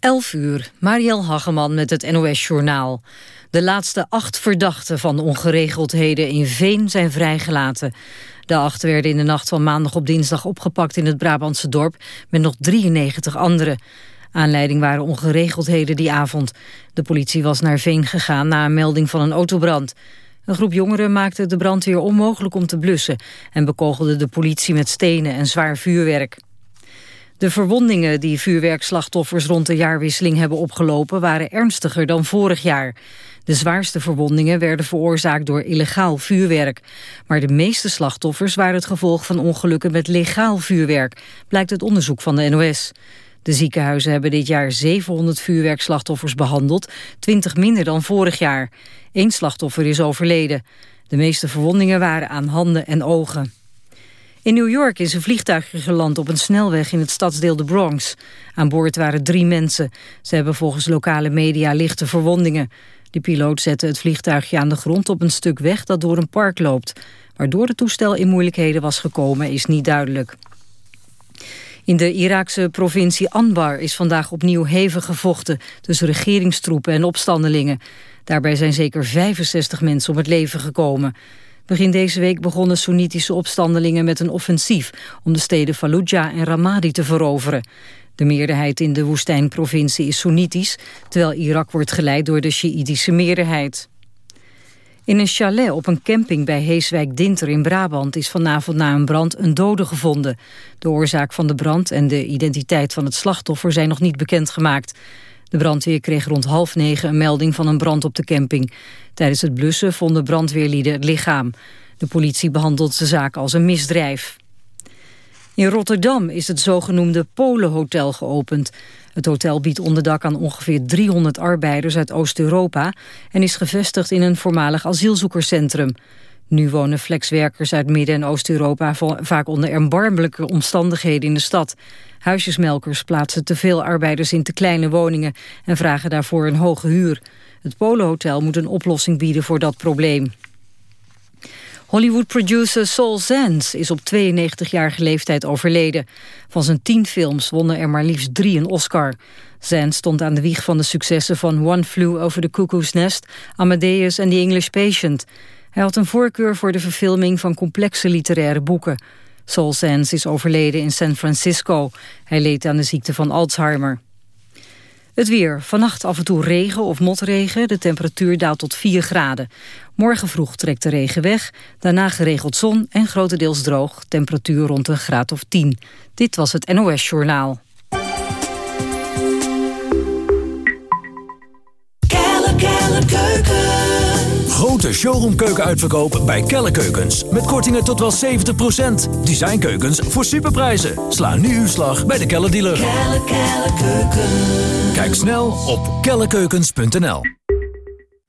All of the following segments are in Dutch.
11 uur, Mariel Hageman met het NOS-journaal. De laatste acht verdachten van de ongeregeldheden in Veen zijn vrijgelaten. De acht werden in de nacht van maandag op dinsdag opgepakt in het Brabantse dorp... met nog 93 anderen. Aanleiding waren ongeregeldheden die avond. De politie was naar Veen gegaan na een melding van een autobrand. Een groep jongeren maakte de brandweer onmogelijk om te blussen... en bekogelde de politie met stenen en zwaar vuurwerk. De verwondingen die vuurwerkslachtoffers rond de jaarwisseling hebben opgelopen waren ernstiger dan vorig jaar. De zwaarste verwondingen werden veroorzaakt door illegaal vuurwerk. Maar de meeste slachtoffers waren het gevolg van ongelukken met legaal vuurwerk, blijkt het onderzoek van de NOS. De ziekenhuizen hebben dit jaar 700 vuurwerkslachtoffers behandeld, 20 minder dan vorig jaar. Eén slachtoffer is overleden. De meeste verwondingen waren aan handen en ogen. In New York is een vliegtuig geland op een snelweg in het stadsdeel de Bronx. Aan boord waren drie mensen. Ze hebben volgens lokale media lichte verwondingen. De piloot zette het vliegtuigje aan de grond op een stuk weg dat door een park loopt. Waardoor het toestel in moeilijkheden was gekomen is niet duidelijk. In de Iraakse provincie Anbar is vandaag opnieuw hevig gevochten... tussen regeringstroepen en opstandelingen. Daarbij zijn zeker 65 mensen om het leven gekomen. Begin deze week begonnen Soenitische opstandelingen met een offensief... om de steden Fallujah en Ramadi te veroveren. De meerderheid in de woestijnprovincie is Soenitisch... terwijl Irak wordt geleid door de Sjiïtische meerderheid. In een chalet op een camping bij Heeswijk-Dinter in Brabant... is vanavond na een brand een dode gevonden. De oorzaak van de brand en de identiteit van het slachtoffer... zijn nog niet bekendgemaakt. De brandweer kreeg rond half negen een melding van een brand op de camping. Tijdens het blussen vonden brandweerlieden het lichaam. De politie behandelt de zaak als een misdrijf. In Rotterdam is het zogenoemde Polenhotel geopend. Het hotel biedt onderdak aan ongeveer 300 arbeiders uit Oost-Europa... en is gevestigd in een voormalig asielzoekerscentrum. Nu wonen flexwerkers uit Midden- en Oost-Europa... vaak onder erbarmelijke omstandigheden in de stad. Huisjesmelkers plaatsen te veel arbeiders in te kleine woningen... en vragen daarvoor een hoge huur. Het Polenhotel moet een oplossing bieden voor dat probleem. Hollywood-producer Saul Zaentz is op 92-jarige leeftijd overleden. Van zijn tien films wonnen er maar liefst drie een Oscar. Zaentz stond aan de wieg van de successen van One Flew Over the Cuckoo's Nest... Amadeus en The English Patient. Hij had een voorkeur voor de verfilming van complexe literaire boeken. Saul Zaentz is overleden in San Francisco. Hij leed aan de ziekte van Alzheimer. Het weer. Vannacht af en toe regen of motregen. De temperatuur daalt tot 4 graden. Morgen vroeg trekt de regen weg. Daarna geregeld zon en grotendeels droog. Temperatuur rond een graad of 10. Dit was het NOS Journaal. Grote showroomkeuken uitverkoop bij Kelle Keukens. Met kortingen tot wel 70%. Designkeukens voor superprijzen. Sla nu uw slag bij de Kelle dealer. Kelle, Kelle Kijk snel op kellekeukens.nl.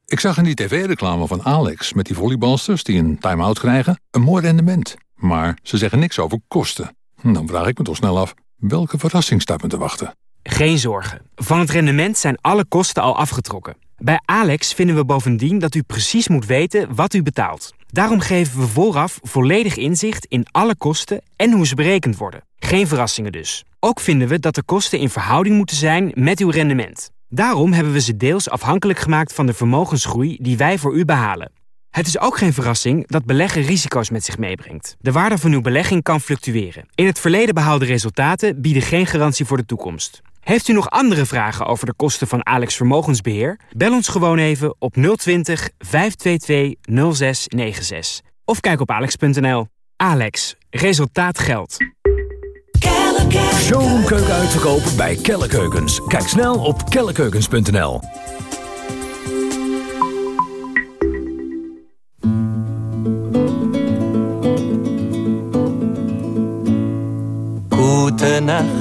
Ik zag in die tv-reclame van Alex met die volleybalsters die een time-out krijgen een mooi rendement. Maar ze zeggen niks over kosten. Dan vraag ik me toch snel af, welke verrassing staat me te wachten? Geen zorgen. Van het rendement zijn alle kosten al afgetrokken. Bij Alex vinden we bovendien dat u precies moet weten wat u betaalt. Daarom geven we vooraf volledig inzicht in alle kosten en hoe ze berekend worden. Geen verrassingen dus. Ook vinden we dat de kosten in verhouding moeten zijn met uw rendement. Daarom hebben we ze deels afhankelijk gemaakt van de vermogensgroei die wij voor u behalen. Het is ook geen verrassing dat beleggen risico's met zich meebrengt. De waarde van uw belegging kan fluctueren. In het verleden behaalde resultaten bieden geen garantie voor de toekomst. Heeft u nog andere vragen over de kosten van Alex Vermogensbeheer? Bel ons gewoon even op 020 522 0696. Of kijk op alex.nl. Alex, resultaat geldt. Showroomkeuken uitverkopen bij Kelle Keukens. Kijk snel op kellekeukens.nl. Gute Nacht,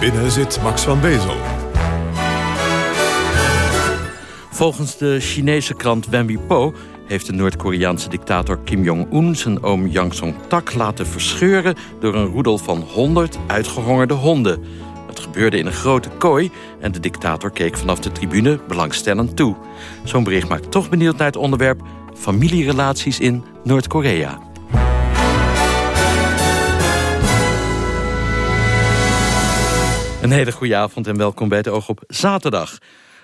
binnen zit Max van Wezel. Volgens de Chinese krant Wenbi-Po heeft de Noord-Koreaanse dictator Kim Jong-un zijn oom Yang Song-tak laten verscheuren door een roedel van 100 uitgehongerde honden. Het gebeurde in een grote kooi en de dictator keek vanaf de tribune belangstellend toe. Zo'n bericht maakt toch benieuwd naar het onderwerp familierelaties in Noord-Korea. Een hele goede avond en welkom bij het Oog op Zaterdag.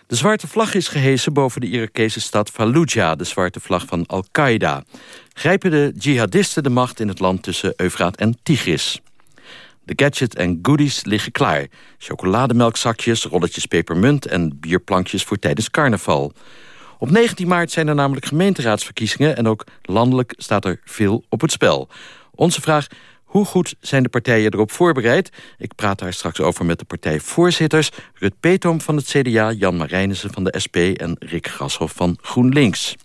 De zwarte vlag is gehesen boven de Irakese stad Fallujah... de zwarte vlag van Al-Qaeda. Grijpen de jihadisten de macht in het land tussen Eufraat en Tigris. De gadget en goodies liggen klaar. Chocolademelkzakjes, rolletjes pepermunt en bierplankjes voor tijdens carnaval. Op 19 maart zijn er namelijk gemeenteraadsverkiezingen... en ook landelijk staat er veel op het spel. Onze vraag, hoe goed zijn de partijen erop voorbereid? Ik praat daar straks over met de partijvoorzitters... Rut Peetoom van het CDA, Jan Marijnissen van de SP... en Rick Grashoff van GroenLinks.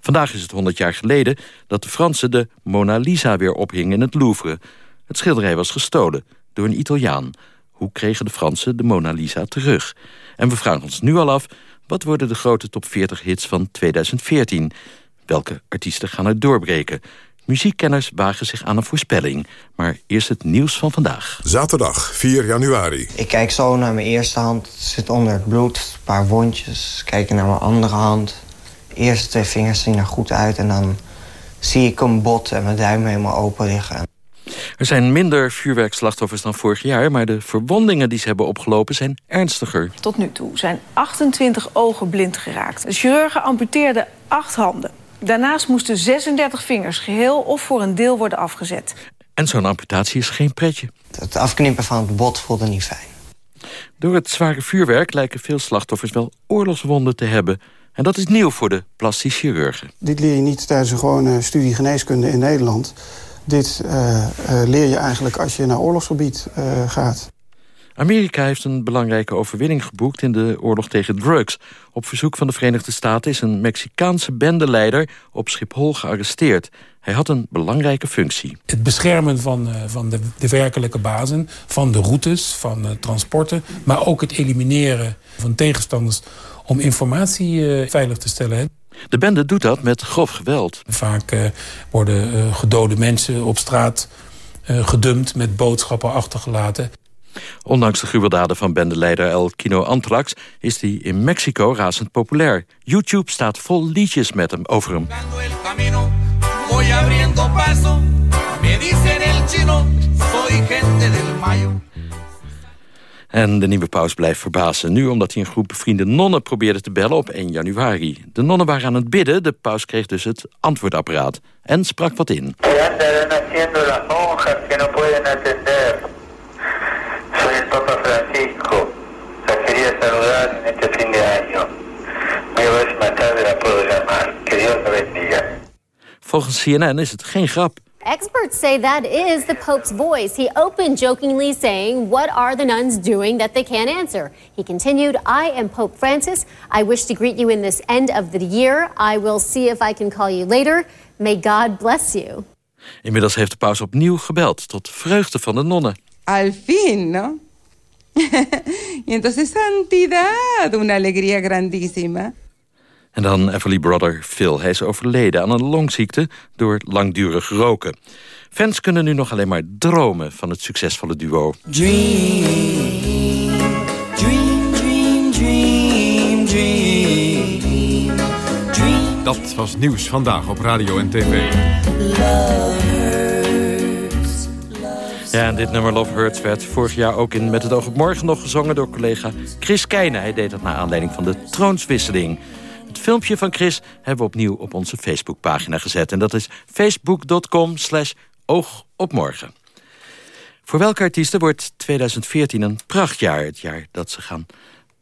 Vandaag is het 100 jaar geleden dat de Fransen de Mona Lisa weer ophingen in het Louvre. Het schilderij was gestolen door een Italiaan. Hoe kregen de Fransen de Mona Lisa terug? En we vragen ons nu al af, wat worden de grote top 40 hits van 2014? Welke artiesten gaan er doorbreken? Muziekkenners wagen zich aan een voorspelling. Maar eerst het nieuws van vandaag. Zaterdag 4 januari. Ik kijk zo naar mijn eerste hand. Het zit onder het bloed. Een paar wondjes. Kijk naar mijn andere hand. De eerste twee vingers zien er goed uit. En dan zie ik een bot en mijn duim helemaal open liggen. Er zijn minder vuurwerkslachtoffers dan vorig jaar... maar de verwondingen die ze hebben opgelopen zijn ernstiger. Tot nu toe zijn 28 ogen blind geraakt. De chirurgen amputeerden acht handen. Daarnaast moesten 36 vingers geheel of voor een deel worden afgezet. En zo'n amputatie is geen pretje. Het afknippen van het bot voelde niet fijn. Door het zware vuurwerk lijken veel slachtoffers wel oorlogswonden te hebben. En dat is nieuw voor de plastisch chirurgen. Dit leer je niet tijdens een gewone studie geneeskunde in Nederland. Dit uh, uh, leer je eigenlijk als je naar oorlogsgebied uh, gaat. Amerika heeft een belangrijke overwinning geboekt in de oorlog tegen drugs. Op verzoek van de Verenigde Staten is een Mexicaanse bendeleider op Schiphol gearresteerd. Hij had een belangrijke functie. Het beschermen van, uh, van de, de, werkelijke bazen, van de routes, van uh, transporten... maar ook het elimineren van tegenstanders om informatie uh, veilig te stellen. De bende doet dat met grof geweld. Vaak worden gedode mensen op straat gedumpt met boodschappen achtergelaten. Ondanks de gruweldaden van bendeleider El Kino Antrax... is hij in Mexico razend populair. YouTube staat vol liedjes met hem over hem. En de nieuwe paus blijft verbazen. Nu omdat hij een groep bevriende nonnen probeerde te bellen op 1 januari. De nonnen waren aan het bidden, de paus kreeg dus het antwoordapparaat. En sprak wat in. Soy el Papa Francisco. La quería saludar en este fin de año. Voy a ver si más tarde la puedo llamar. Que Dios la bendiga. Volgens CNN is het geen grap. Experts say that is the Pope's voice. He opened jokingly saying, What are the nuns doing that they can't answer? He continued, I am Pope Francis. I wish to greet you in this end of the year. I will see if I can call you later. May God bless you. Inmiddels heeft de paus opnieuw gebeld, tot vreugde van de nonnen. Al fin, ¿no? y entonces santidad, una alegría grandísima. En dan Everly Brother Phil. Hij is overleden aan een longziekte door langdurig roken. Fans kunnen nu nog alleen maar dromen van het succesvolle duo. Dream, dream, dream, dream, dream, dream. Dat was nieuws vandaag op radio en tv. Ja, en dit nummer Love Hurts werd vorig jaar ook in Met het oog op morgen nog gezongen door collega Chris Keijnen. Hij deed dat naar aanleiding van de troonswisseling. Het filmpje van Chris hebben we opnieuw op onze Facebookpagina gezet. En dat is facebook.com slash oogopmorgen. Voor welke artiesten wordt 2014 een prachtjaar? Het jaar dat ze gaan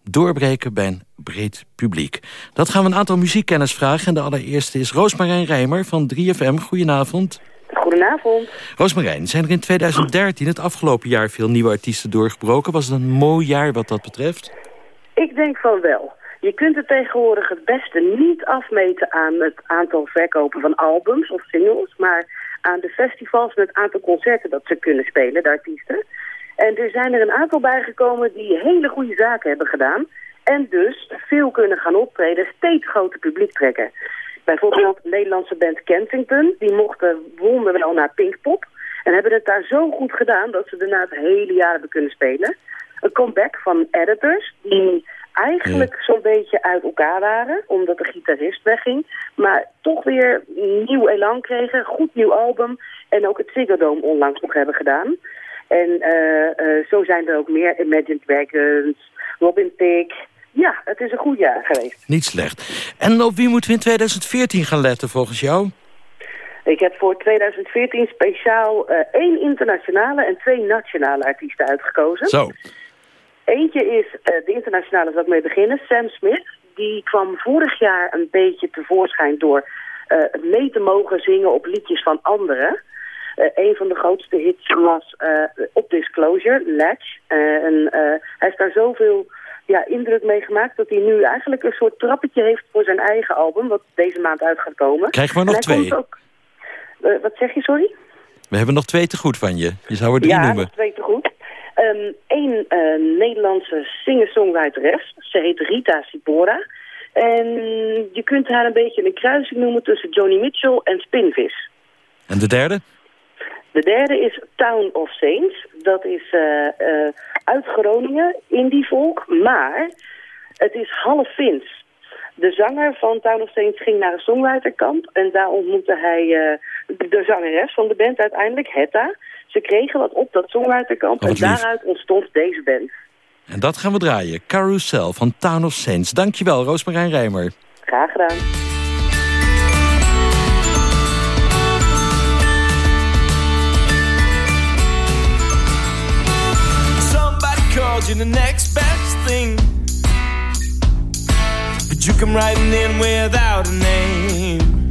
doorbreken bij een breed publiek. Dat gaan we een aantal muziekkenners vragen. En de allereerste is Roosmarijn Rijmer van 3FM. Goedenavond. Goedenavond. Roosmarijn, zijn er in 2013, het afgelopen jaar, veel nieuwe artiesten doorgebroken? Was het een mooi jaar wat dat betreft? Ik denk van wel. Je kunt het tegenwoordig het beste niet afmeten aan het aantal verkopen van albums of singles, maar aan de festivals en het aantal concerten dat ze kunnen spelen, de artiesten. En er zijn er een aantal bijgekomen die hele goede zaken hebben gedaan. En dus veel kunnen gaan optreden, steeds groter publiek trekken. Bijvoorbeeld de Nederlandse band Kensington, die mochten wonderwel naar Pinkpop. En hebben het daar zo goed gedaan dat ze daarna het hele jaar hebben kunnen spelen. Een comeback van Editors, die eigenlijk zo'n beetje uit elkaar waren, omdat de gitarist wegging. Maar toch weer nieuw elan kregen, goed nieuw album. En ook het Ziggo Dome onlangs nog hebben gedaan. En eh, eh, zo zijn er ook meer Imagine Dragons, Robin Thicke. Ja, het is een goed jaar geweest. Niet slecht. En op wie moeten we in 2014 gaan letten volgens jou? Ik heb voor 2014 speciaal eh, één internationale en twee nationale artiesten uitgekozen. Zo. Eentje is eh, de internationale, zal ik mee beginnen, Sam Smith. Die kwam vorig jaar een beetje tevoorschijn door eh, mee te mogen zingen op liedjes van anderen. Uh, een van de grootste hits was Op Disclosure, Latch. en hij heeft daar zoveel ja, indruk mee gemaakt dat hij nu eigenlijk een soort trappetje heeft voor zijn eigen album, wat deze maand uit gaat komen. Krijgen we nog twee? Ook, wat zeg je, sorry? We hebben nog twee te goed van je. Je zou er drie ja, noemen. nog twee te goed. Eén um, Nederlandse singer-songwriteres. Ze heet Rita Sipora. En je kunt haar een beetje een kruising noemen tussen Joni Mitchell en Spinvis. En de derde? De derde is Town of Saints. Dat is uh, uh, uit Groningen, indie volk, maar het is half Fins. De zanger van Town of Saints ging naar een songwriterkamp en daar ontmoette hij uh, de zangeres van de band uiteindelijk, Hetta. Ze kregen wat op dat songwriterkamp en daaruit ontstond deze band. En dat gaan we draaien. Carousel van Town of Saints. Dankjewel, Roosmarijn Rijmer. Graag gedaan. Called you the next best thing. But you come riding in without a name.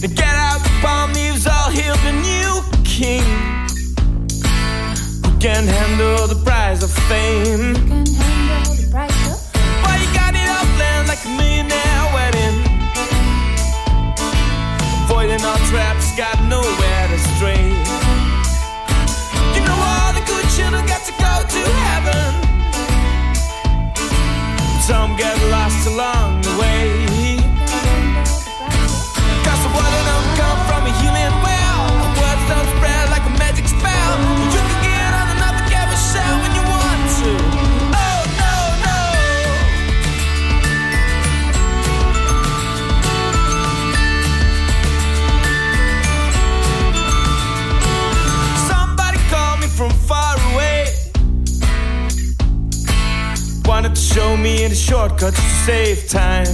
Get out the palm leaves, all hail the new king. Who can handle the price of fame? Why you got it all planned like a millionaire wedding? Avoiding all traps, got nowhere to stray Some get lost along the way Wanted to show me the shortcuts to save time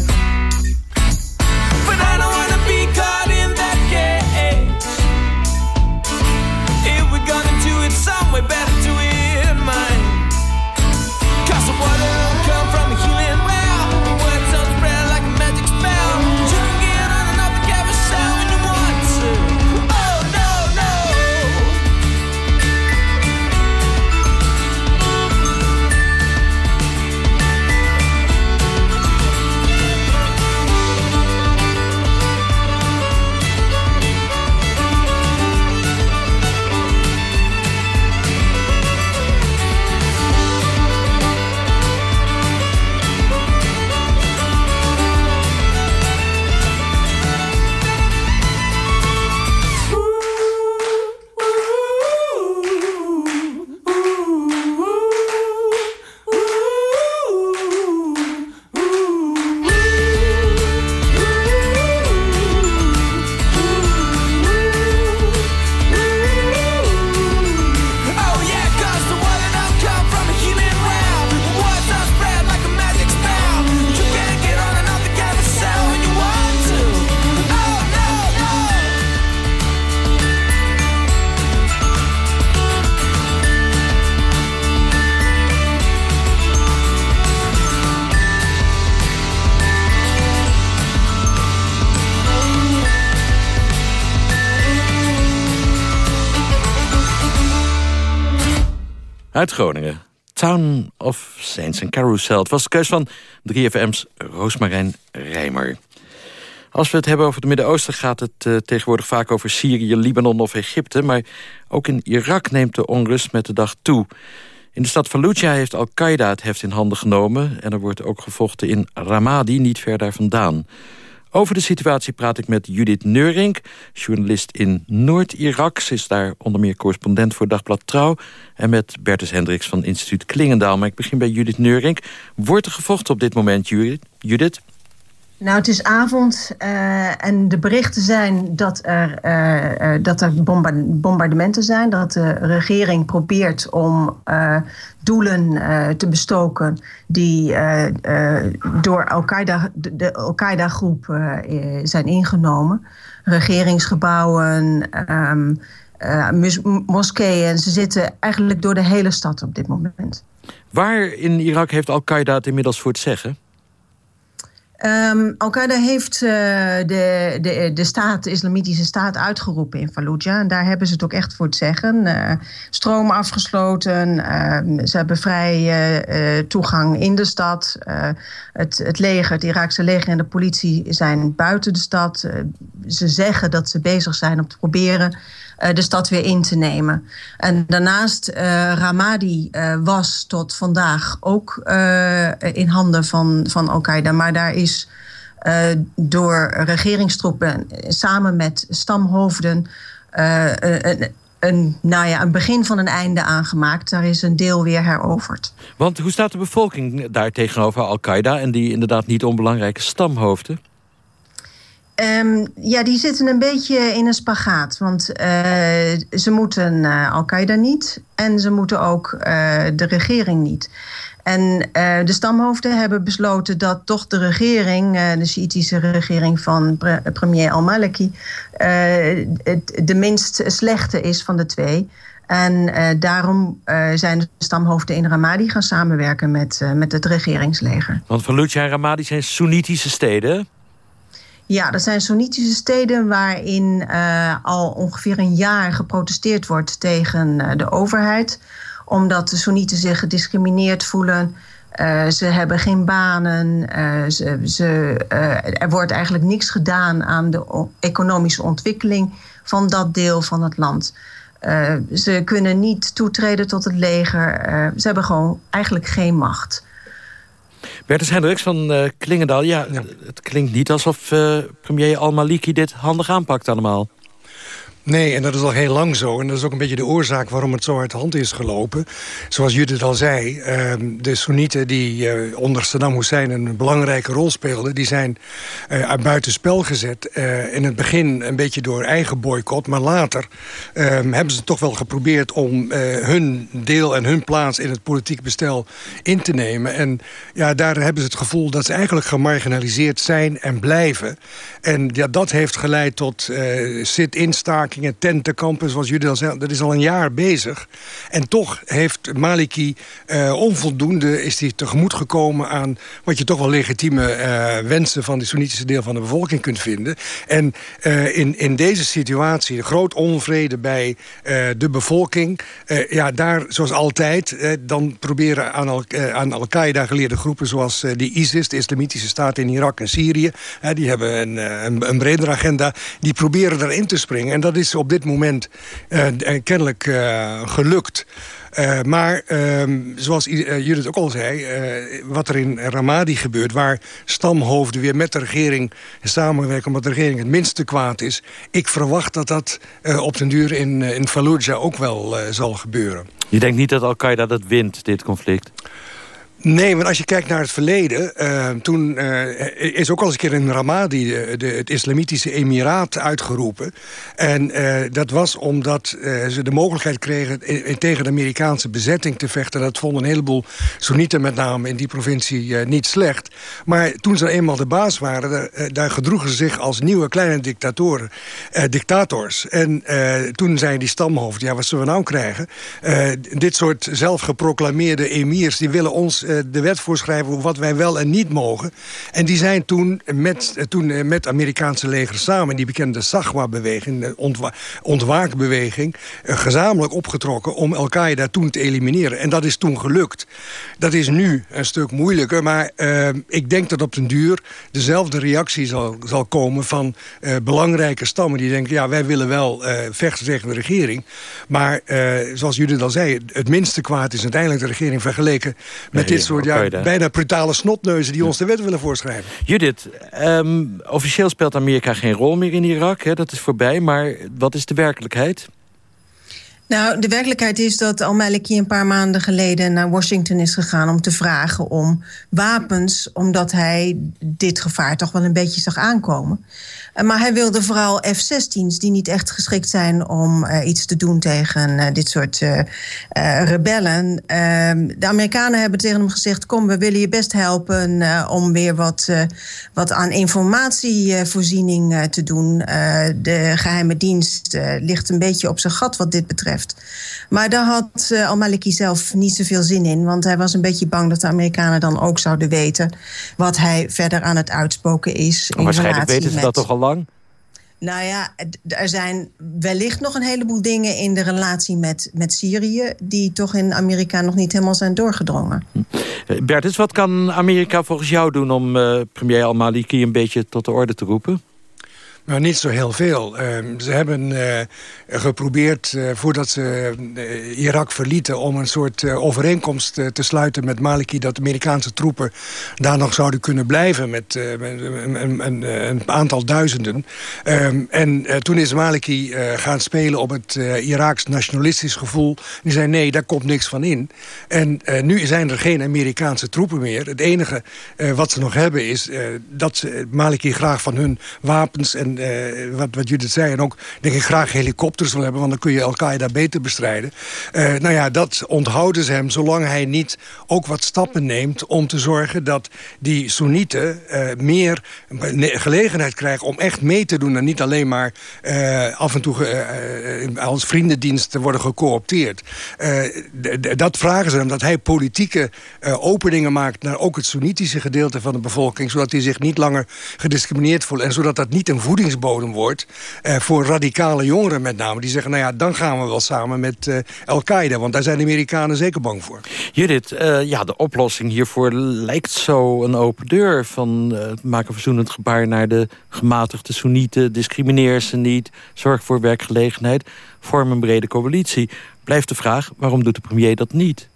Uit Groningen. Town of Saints en Carousel. Het was de keus van 3FM's Roosmarijn Rijmer. Als we het hebben over het Midden-Oosten... gaat het eh, tegenwoordig vaak over Syrië, Libanon of Egypte. Maar ook in Irak neemt de onrust met de dag toe. In de stad Fallujah heeft Al-Qaeda het heft in handen genomen... en er wordt ook gevochten in Ramadi, niet ver daar vandaan. Over de situatie praat ik met Judith Neurink, journalist in Noord-Irak. Ze is daar onder meer correspondent voor Dagblad Trouw... en met Bertus Hendricks van instituut Klingendaal. Maar ik begin bij Judith Neurink. Wordt er gevochten op dit moment, Judith? Nou, het is avond uh, en de berichten zijn dat er, uh, uh, dat er bombardementen zijn. Dat de regering probeert om doelen te bestoken die door Al-Qaeda, de Al-Qaeda-groep zijn ingenomen. Regeringsgebouwen, um, moskeeën. Ze zitten eigenlijk door de hele stad op dit moment. Waar in Irak heeft Al-Qaeda het inmiddels voor het zeggen? Um, Al-Qaeda heeft uh, de, de, de staat, de islamitische staat uitgeroepen in Fallujah. En daar hebben ze het ook echt voor te zeggen. Uh, stroom afgesloten. Uh, ze hebben vrij uh, toegang in de stad. het, het leger, het Iraakse leger en de politie zijn buiten de stad. ze zeggen dat ze bezig zijn om te proberen eh, de stad weer in te nemen. En daarnaast, uh, Ramadi uh, was tot vandaag ook in handen van, van Al-Qaeda. Maar daar is door regeringstroepen samen met stamhoofden... een, een, nou ja, een begin van een einde aangemaakt. Daar is een deel weer heroverd. Want hoe staat de bevolking daar tegenover Al-Qaeda... en die inderdaad niet onbelangrijke stamhoofden? Um, ja, die zitten een beetje in een spagaat. Want uh, ze moeten Al-Qaeda niet en ze moeten ook uh, de regering niet. En de stamhoofden hebben besloten dat toch de regering, de Shiïtische regering van pre premier al-Maliki, de minst slechte is van de twee. En daarom zijn de stamhoofden in Ramadi gaan samenwerken met, met het regeringsleger. Want Fallujah en Ramadi zijn Soenitische steden? Ja, dat zijn Soenitische steden waarin uh, al ongeveer een jaar geprotesteerd wordt tegen uh, de overheid. Omdat de Soenieten zich gediscrimineerd voelen. Uh, ze hebben geen banen. Ze, ze, er wordt eigenlijk niks gedaan aan de economische ontwikkeling van dat deel van het land. ze kunnen niet toetreden tot het leger. ze hebben gewoon eigenlijk geen macht. Bertus Hendricks van uh, Klingendaal. Ja, het klinkt niet alsof uh, premier Al-Maliki dit handig aanpakt allemaal. Nee, en dat is al heel lang zo. En dat is ook een beetje de oorzaak waarom het zo uit de hand is gelopen. Zoals Judith al zei, uh, de Soenieten die uh, onder Saddam Hussein een belangrijke rol speelden... die zijn uh, buiten spel gezet. Uh, in het begin een beetje door eigen boycott. Maar later ehm, hebben ze toch wel geprobeerd om hun deel en hun plaats... in het politiek bestel in te nemen. En ja, daar hebben ze het gevoel dat ze eigenlijk gemarginaliseerd zijn en blijven. En ja, dat heeft geleid tot sit-in-staak tentenkampen, zoals jullie al zeggen. Dat is al een jaar bezig. En toch heeft Maliki uh, onvoldoende is hij tegemoet gekomen aan wat je toch wel legitieme uh, wensen van de Soenitische deel van de bevolking kunt vinden. En uh, in, in deze situatie, de groot onvrede bij de bevolking, ja, daar zoals altijd, dan proberen aan, al, aan Al-Qaeda geleerde groepen zoals de ISIS, de Islamitische Staat in Irak en Syrië, die hebben een, een, agenda, die proberen erin te springen. En dat is is op dit moment uh, kennelijk uh, gelukt. Uh, maar uh, zoals Judith ook al zei, wat er in Ramadi gebeurt... waar stamhoofden weer met de regering samenwerken... omdat de regering het minste kwaad is... ik verwacht dat dat op den duur in, in Fallujah ook wel zal gebeuren. Je denkt niet dat Al-Qaeda dat wint, dit conflict? Nee, want als je kijkt naar het verleden... Uh, toen uh, is ook al eens een keer in Ramadi de, de, het Islamitische Emiraat uitgeroepen. En uh, dat was omdat ze de mogelijkheid kregen tegen de Amerikaanse bezetting te vechten. Dat vonden een heleboel Soenieten met name in die provincie niet slecht. Maar toen ze eenmaal de baas waren, daar gedroegen ze zich als nieuwe kleine dictatoren, dictators. En toen zeiden die stamhoofden, ja wat zullen we nou krijgen? dit soort zelfgeproclameerde emirs, die willen ons eh, de wet voorschrijven wat wij wel en niet mogen. En die zijn toen met, uh, toen, uh, met Amerikaanse leger samen... die bekende SAGWA-beweging, ontwaakbeweging... gezamenlijk opgetrokken om Al-Qaeda toen te elimineren. En dat is toen gelukt. Dat is nu een stuk moeilijker, maar ik denk dat op den duur... dezelfde reactie zal, zal komen van belangrijke stammen... die denken, ja, wij willen wel vechten tegen de regering... maar zoals jullie al zei, het minste kwaad is uiteindelijk de regering vergeleken met dit soort ja, bijna brutale snotneuzen die ons de wet willen voorschrijven. Judith, um, officieel speelt Amerika geen rol meer in Irak, hè? dat is voorbij, maar wat is de werkelijkheid? Nou, de werkelijkheid is dat Al-Maliki een paar maanden geleden naar Washington is gegaan om te vragen om wapens, omdat hij dit gevaar toch wel een beetje zag aankomen. Eh, maar hij wilde vooral F-16's die niet echt geschikt zijn om uh, iets te doen tegen uh, dit soort rebellen. Ehm, de Amerikanen hebben tegen hem gezegd: Kom, we willen je best helpen om weer wat, wat aan informatievoorziening te doen. de geheime dienst ligt een beetje op zijn gat wat dit betreft. Maar daar had Al-Maliki zelf niet zoveel zin in, want hij was een beetje bang dat de Amerikanen dan ook zouden weten wat hij verder aan het uitspoken is. In waarschijnlijk weten ze met... dat toch al lang? Nou ja, er zijn wellicht nog een heleboel dingen in de relatie met, met Syrië... die toch in Amerika nog niet helemaal zijn doorgedrongen. Bertus, wat kan Amerika volgens jou doen om uh, premier al-Maliki een beetje tot de orde te roepen? Maar niet zo heel veel. Uh, ze hebben uh, geprobeerd, uh, voordat ze Irak verlieten... om een soort overeenkomst te sluiten met Maliki... dat Amerikaanse troepen daar nog zouden kunnen blijven... met, een, een, een, aantal duizenden. Um, en toen is Maliki gaan spelen op het Iraaks nationalistisch gevoel. Die zei, nee, daar komt niks van in. En nu zijn er geen Amerikaanse troepen meer. Het enige wat ze nog hebben is dat ze Maliki graag van hun wapens... en uh, wat, wat Judith zei, en ook denk ik graag helikopters wil hebben... want dan kun je Al-Qaeda beter bestrijden. Uh, nou ja, dat onthouden ze hem zolang hij niet ook wat stappen neemt... om te zorgen dat die Soenieten uh, meer gelegenheid krijgen... om echt mee te doen en niet alleen maar af en toe als vriendendienst te worden gecoopteerd. dat vragen ze hem, dat hij politieke openingen maakt... naar ook het Soenitische gedeelte van de bevolking... zodat hij zich niet langer gediscrimineerd voelt... en zodat dat niet een voeding voedingsbodem wordt... Eh, voor radicale jongeren met name. Die zeggen, nou ja, dan gaan we wel samen met uh, Al-Qaeda. Want daar zijn de Amerikanen zeker bang voor. Judith, uh, ja, de oplossing hiervoor lijkt zo een open deur. Van maak een verzoenend gebaar naar de gematigde Soenieten. Discrimineer ze niet. Zorg voor werkgelegenheid. Vorm een brede coalitie. Blijft de vraag, waarom doet de premier dat niet?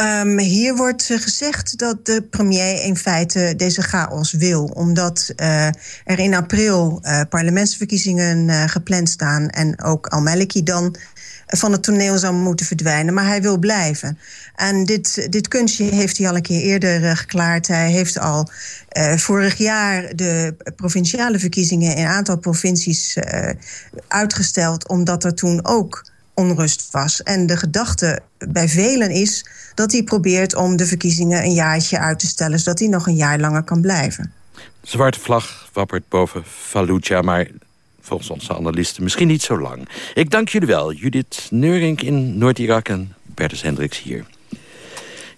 Um, hier wordt gezegd dat de premier in feite deze chaos wil. Omdat uh, er in april uh, parlementsverkiezingen uh, gepland staan... en ook Al-Maliki dan van het toneel zou moeten verdwijnen. Maar hij wil blijven. En dit, dit kunstje heeft hij al een keer eerder geklaard. Hij heeft al vorig jaar de provinciale verkiezingen... in een aantal provincies uitgesteld... omdat er toen ook onrust was. En de gedachte bij velen is dat hij probeert om de verkiezingen een jaartje uit te stellen... zodat hij nog een jaar langer kan blijven. Zwarte vlag wappert boven Fallujah, maar volgens onze analisten misschien niet zo lang. Ik dank jullie wel, Judith Neurink in Noord-Irak en Bertus Hendricks hier.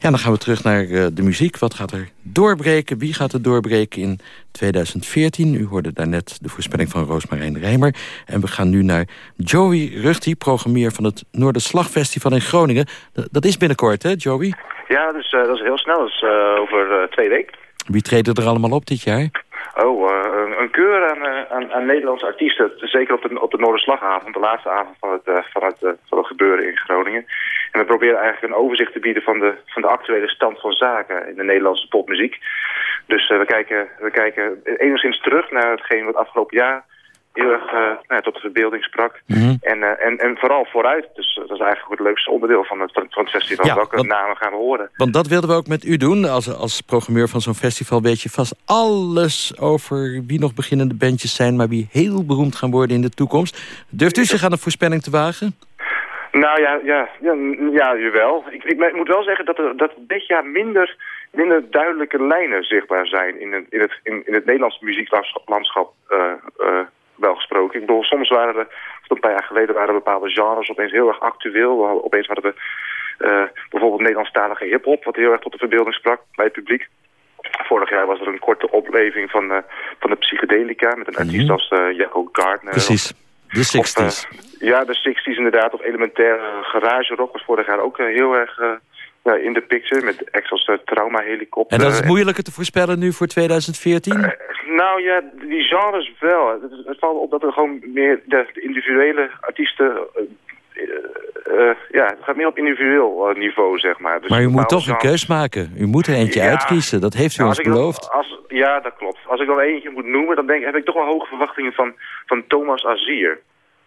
Ja, dan gaan we terug naar uh, de muziek. Wat gaat er doorbreken? Wie gaat er doorbreken in 2014? U hoorde daarnet de voorspelling van Roosmarijn Rijmer. En we gaan nu naar Joey Rugti, programmeer van het Noorderslagfestival in Groningen. D dat is binnenkort, hè, Joey? Ja, dus, uh, dat is heel snel. Dat is uh, over twee weken. Wie treden er allemaal op dit jaar? Oh, keur aan, uh, aan, aan, Nederlandse artiesten. Zeker op de, op de de laatste avond van het, van, het, van het gebeuren in Groningen. En we proberen eigenlijk een overzicht te bieden van de, van de actuele stand van zaken in de Nederlandse popmuziek. Dus we, kijken, we kijken enigszins terug naar hetgeen wat afgelopen jaar heel erg uh, nou, tot de verbeelding sprak. Mm -hmm. en, en, en vooral vooruit. Dus dat is eigenlijk het leukste onderdeel van het, van het festival. Ja, Welke want, namen gaan we horen? Want dat wilden we ook met u doen. Als, als programmeur van zo'n festival weet je vast alles over wie nog beginnende bandjes zijn... maar wie heel beroemd gaan worden in de toekomst. Durft u zich aan een voorspelling te wagen? Nou ja, ja, ja, ja jawel. Ik, ik, moet wel zeggen dat, er, dat dit jaar minder, minder duidelijke lijnen zichtbaar zijn... in het, in het, in, in het Nederlandse muzieklandschap uh, uh, wel gesproken. Ik bedoel, soms waren er, een paar jaar geleden waren bepaalde genres opeens heel erg actueel. Opeens hadden we eh, bijvoorbeeld Nederlandstalige hip-hop, wat heel erg tot de verbeelding sprak bij het publiek. Vorig jaar was er een korte opleving van, eh, van de psychedelica met een artiest als uh, Jacco Gardner. Precies, de 60s. ja, de 60s inderdaad. Of elementaire garage rock was vorig jaar ook heel erg ja, in de picture. Met als de Trauma Helikopter. En dat is moeilijker te voorspellen nu voor 2014? nou ja, die genres wel. Het, het valt op dat er gewoon meer de, de individuele artiesten... Uh, ja, het gaat meer op individueel niveau, zeg maar. Dus maar u moet toch een keus maken. U moet er eentje Ja. uitkiezen. Dat heeft u Nou, ons dan- beloofd. als, ja, dat klopt. Als ik dan eentje moet noemen, dan denk, heb ik toch wel hoge verwachtingen van, van Thomas Azier.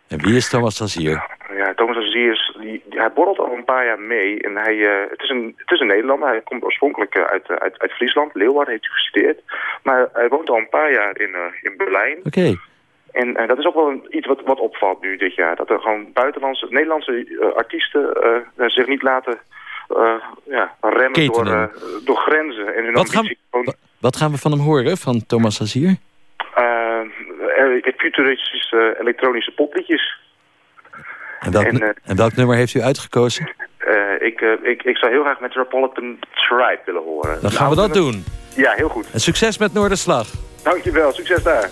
En wie is Thomas Azier? Ja, Thomas Azier is, die, hij borrelt al een paar jaar mee. En hij, eh, het, is een, het is een Nederlander. Hij komt oorspronkelijk eh, uit, eh, uit, uit Friesland. Leeuwarden heeft hij gestudeerd. Maar hij woont al een paar jaar in, in Berlijn. Oké. En dat is ook wel een, iets wat, wat opvalt nu dit jaar. Dat er gewoon buitenlandse, Nederlandse artiesten zich niet laten ja, remmen door, Ketenen. door grenzen. En hun Wat gaan, ambitie wat gaan we van hem horen, van Thomas Azier? Futuristische elektronische popliedjes. En welk, En, eh, en welk nummer heeft u uitgekozen? Eh, ik, eh, ik, ik zou heel graag Metropolitan Tribe willen horen. Dan gaan we dat doen. Ja, heel goed. En succes met Noorderslag. Dankjewel, succes daar.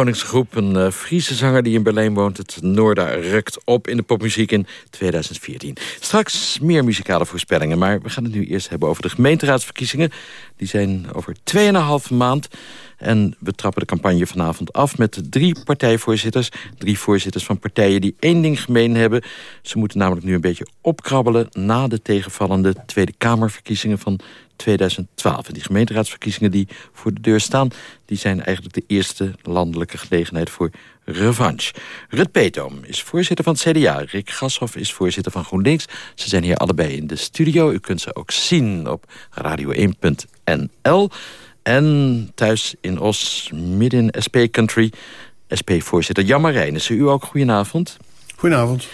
Groningse een uh, Friese zanger die in Berlijn woont. Het Noorda rukt op in de popmuziek in 2014. Straks meer muzikale voorspellingen, maar we gaan het nu eerst hebben over de gemeenteraadsverkiezingen. Die zijn over 2,5 maand. En we trappen de campagne vanavond af met drie partijvoorzitters. Drie voorzitters van partijen die één ding gemeen hebben. Ze moeten namelijk nu een beetje opkrabbelen... na de tegenvallende Tweede Kamerverkiezingen van 2012. En die gemeenteraadsverkiezingen die voor de deur staan... die zijn eigenlijk de eerste landelijke gelegenheid voor revanche. Rut Peetoom is voorzitter van het CDA. Rick Gashoff is voorzitter van GroenLinks. Ze zijn hier allebei in de studio. U kunt ze ook zien op radio1.nl. En thuis in Os, midden in SP-country... SP-voorzitter Jan Marijnissen. U ook, goedenavond. Goedenavond.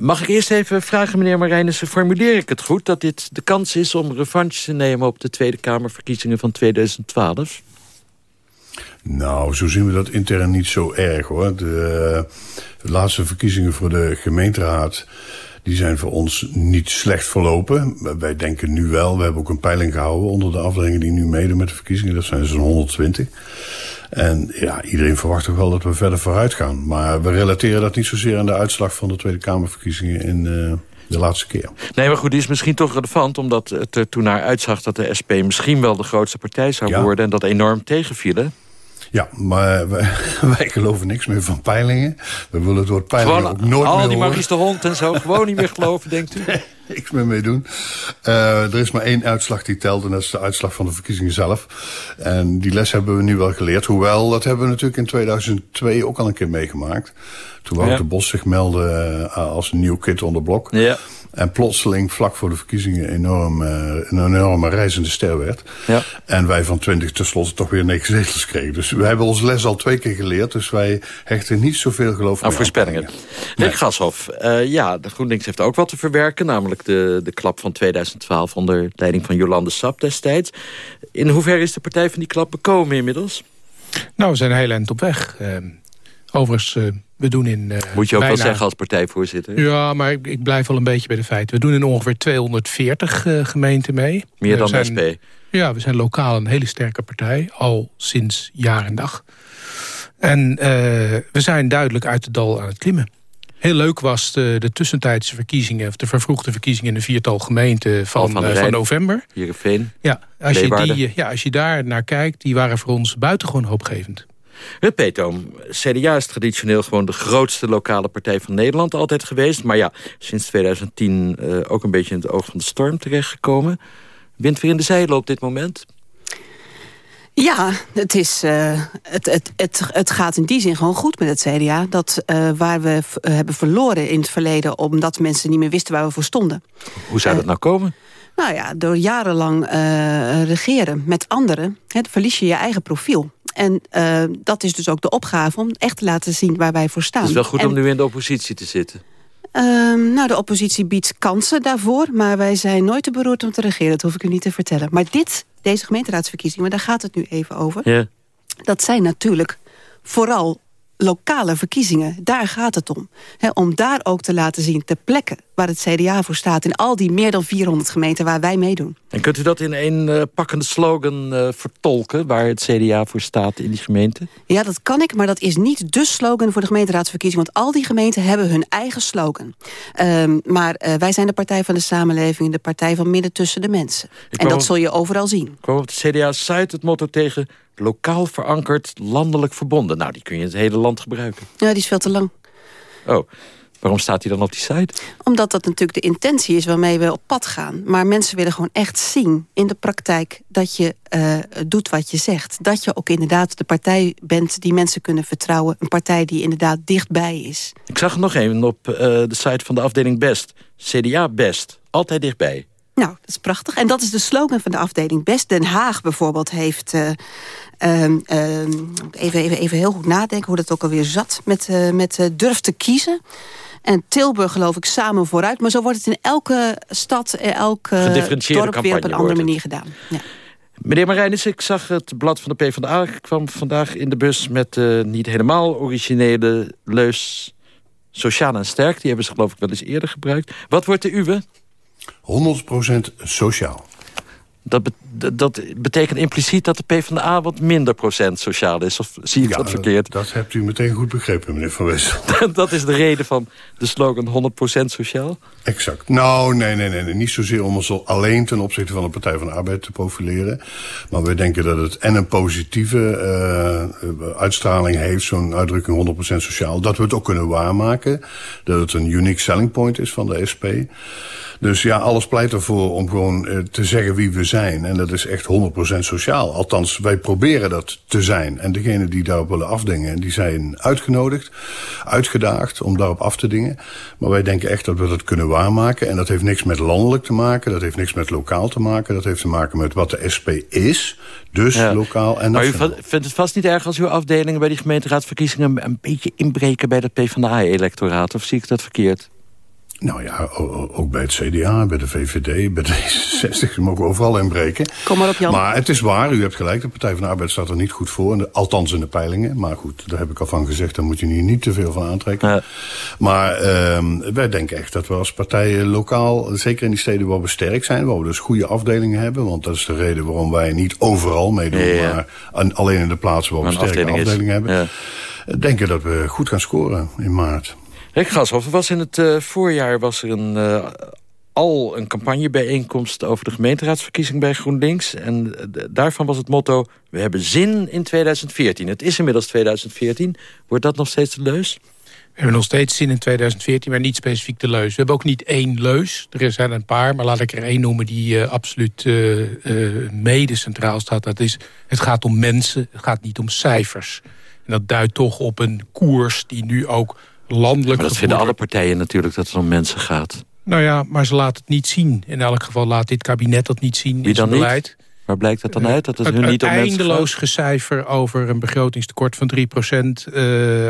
Mag ik eerst even vragen, meneer Marijnissen... formuleer ik het goed dat dit de kans is om revanche te nemen... op de Tweede Kamerverkiezingen van 2012? Nou, zo zien we dat intern niet zo erg, hoor. De, de laatste verkiezingen voor de gemeenteraad... die zijn voor ons niet slecht verlopen. Wij denken nu wel, we hebben ook een peiling gehouden... onder de afdelingen die nu meedoen met de verkiezingen. Dat zijn zo'n 120. En ja, iedereen verwacht toch wel dat we verder vooruit gaan. Maar we relateren dat niet zozeer aan de uitslag van de Tweede Kamerverkiezingen in... Uh, de laatste keer. Nee, maar goed, die is misschien toch relevant... omdat het er toen naar uitzag dat de SP misschien wel de grootste partij zou worden... en dat enorm tegenvielen. Ja, maar wij, wij, geloven niks meer van peilingen. We willen het woord peilingen gewoon ook nooit al meer Al die de Hond en zo, gewoon niet meer geloven, denkt u? niks meer mee doen. Uh, er is maar één uitslag die telt en dat is de uitslag van de verkiezingen zelf. En die les hebben we nu wel geleerd. Hoewel, dat hebben we natuurlijk in 2002 ook al een keer meegemaakt. Toen Wouter ja. Bos zich meldde uh, als een nieuw kind onder blok. Ja. En plotseling, vlak voor de verkiezingen, enorm, uh, een enorme reizende ster werd. Ja. En wij van 20 tenslotte toch weer negen zetels kregen. Dus wij hebben onze les al twee keer geleerd. Dus wij hechten niet zoveel geloof aan voorspellingen. Nee. Rick Gashoff, uh, ja, de GroenLinks heeft ook wat te verwerken. Namelijk de, de klap van 2012 onder leiding van Jolande Sap destijds. In hoeverre is de partij van die klap bekomen inmiddels? Nou, we zijn een heel eind op weg. Uh, overigens, uh, we doen in... Uh, Moet je ook bijna... wel zeggen als partijvoorzitter? Ja, maar ik, ik, blijf wel een beetje bij de feiten. We doen in ongeveer 240 uh, gemeenten mee. Meer dan zijn, SP? Ja, we zijn lokaal een hele sterke partij. Al sinds jaar en dag. En uh, we zijn duidelijk uit het dal aan het klimmen. Heel leuk was de, de tussentijdse verkiezingen... of de vervroegde verkiezingen in de viertal gemeenten van, van, van november. Heerenveen, ja, als je die, ja, als je daar naar kijkt, die waren voor ons buitengewoon hoopgevend. Peetoom, CDA is traditioneel gewoon de grootste lokale partij van Nederland altijd geweest. Maar ja, sinds 2010 uh, ook een beetje in het oog van de storm terechtgekomen. Wind weer in de zeilen op dit moment? Ja, het, is, uh, het, het, het, het gaat in die zin gewoon goed met het CDA. Dat uh, waar we hebben verloren in het verleden... omdat mensen niet meer wisten waar we voor stonden. Hoe zou dat nou komen? Nou ja, door jarenlang regeren met anderen... Hè, verlies je je eigen profiel. En uh, dat is dus ook de opgave om echt te laten zien waar wij voor staan. Het is wel goed en, om nu in de oppositie te zitten. Uh, nou, de oppositie biedt kansen daarvoor. Maar wij zijn nooit te beroerd om te regeren. Dat hoef ik u niet te vertellen. Maar dit, deze gemeenteraadsverkiezingen, daar gaat het nu even over. Ja. Dat zijn natuurlijk vooral lokale verkiezingen. Daar gaat het om. He, om daar ook te laten zien, ter plekke waar het CDA voor staat... in al die meer dan 400 gemeenten waar wij meedoen. En kunt u dat in een uh, pakkende slogan uh, vertolken... waar het CDA voor staat in die gemeente? Ja, dat kan ik, maar dat is niet de slogan voor de gemeenteraadsverkiezing. Want al die gemeenten hebben hun eigen slogan. Um, maar uh, wij zijn de partij van de samenleving... de partij van midden tussen de mensen. En dat op, zul je overal zien. Ik kwam op de CDA-site het motto tegen... lokaal verankerd, landelijk verbonden. Nou, die kun je in het hele land gebruiken. Ja, die is veel te lang. Oh, waarom staat hij dan op die site? Omdat dat natuurlijk de intentie is waarmee we op pad gaan. Maar mensen willen gewoon echt zien in de praktijk... dat je uh, doet wat je zegt. Dat je ook inderdaad de partij bent die mensen kunnen vertrouwen. Een partij die inderdaad dichtbij is. Ik zag het nog even op uh, de site van de afdeling Best. CDA Best. Altijd dichtbij. Nou, dat is prachtig. En dat is de slogan van de afdeling Best. Den Haag bijvoorbeeld heeft... Uh, um, um, even, even, even heel goed nadenken hoe dat ook alweer zat... met, uh, met uh, durf te kiezen. En Tilburg geloof ik samen vooruit. Maar zo wordt het in elke stad, elk dorp weer op een andere manier gedaan. Ja. Meneer Marijnis, ik zag het blad van de PvdA. Ik kwam vandaag in de bus met uh, niet helemaal originele leus... Sociaal en sterk, die hebben ze geloof ik wel eens eerder gebruikt. Wat wordt de uwe? 100% sociaal. Dat, dat betekent impliciet dat de PvdA wat minder procent sociaal is. Of zie ik Ja, dat verkeerd? Dat hebt u meteen goed begrepen, meneer Van Wessel. dat is de reden van de slogan 100% sociaal? Exact. Nou, nee, nee, nee, nee. Niet zozeer om ons alleen ten opzichte van de Partij van de Arbeid te profileren. Maar we denken dat het en een positieve eh, uitstraling heeft, zo'n uitdrukking 100% sociaal. Dat we het ook kunnen waarmaken. Dat het een unique selling point is van de SP. Dus ja, alles pleit ervoor om gewoon eh, te zeggen wie we zijn. En dat is echt 100% sociaal. Althans, wij proberen dat te zijn. En degenen die daarop willen afdingen, die zijn uitgenodigd, uitgedaagd om daarop af te dingen. Maar wij denken echt dat we dat kunnen waarmaken. En dat heeft niks met landelijk te maken, dat heeft niks met lokaal te maken. Dat heeft te maken met wat de SP is, dus Ja. lokaal en Maar u nationaal. vindt het vast niet erg als uw afdelingen bij die gemeenteraadsverkiezingen een beetje inbreken bij dat PvdA-electoraat? Of zie ik dat verkeerd? Nou ja, ook bij het CDA, bij de VVD, bij D66, ze mogen overal inbreken. Kom maar op, Jan. Maar het is waar, u hebt gelijk, de Partij van de Arbeid staat er niet goed voor. Althans in de peilingen. Maar goed, daar heb ik al van gezegd, daar moet je hier niet te veel van aantrekken. Maar ehm, wij denken echt dat we als partijen lokaal, zeker in die steden waar we sterk zijn... waar we dus goede afdelingen hebben... want dat is de reden waarom wij niet overal meedoen... Ja, ja. maar alleen in de plaatsen waar we sterke afdeling is. afdelingen hebben... denken dat we goed gaan scoren in maart. Rick Gashoff, was in het eh, voorjaar was er een, eh, al een campagnebijeenkomst over de gemeenteraadsverkiezing bij GroenLinks. En eh, daarvan was het motto, we hebben zin in 2014. Het is inmiddels 2014. Wordt dat nog steeds de leus? We hebben nog steeds zin in 2014, maar niet specifiek de leus. We hebben ook niet één leus. Er zijn een paar, maar laat ik er één noemen... die absoluut mede centraal staat. Dat is, het gaat om mensen, het gaat niet om cijfers. En dat duidt toch op een koers die nu ook landelijk... Maar dat vinden alle partijen natuurlijk dat het om mensen gaat. Nou ja, maar ze laten het niet zien. In elk geval laat dit kabinet dat niet zien Wie in zijn dan niet? beleid. Waar blijkt dat dan uit? Dat het Een- hun niet om eindeloos gecijfer over een begrotingstekort van 3% eh,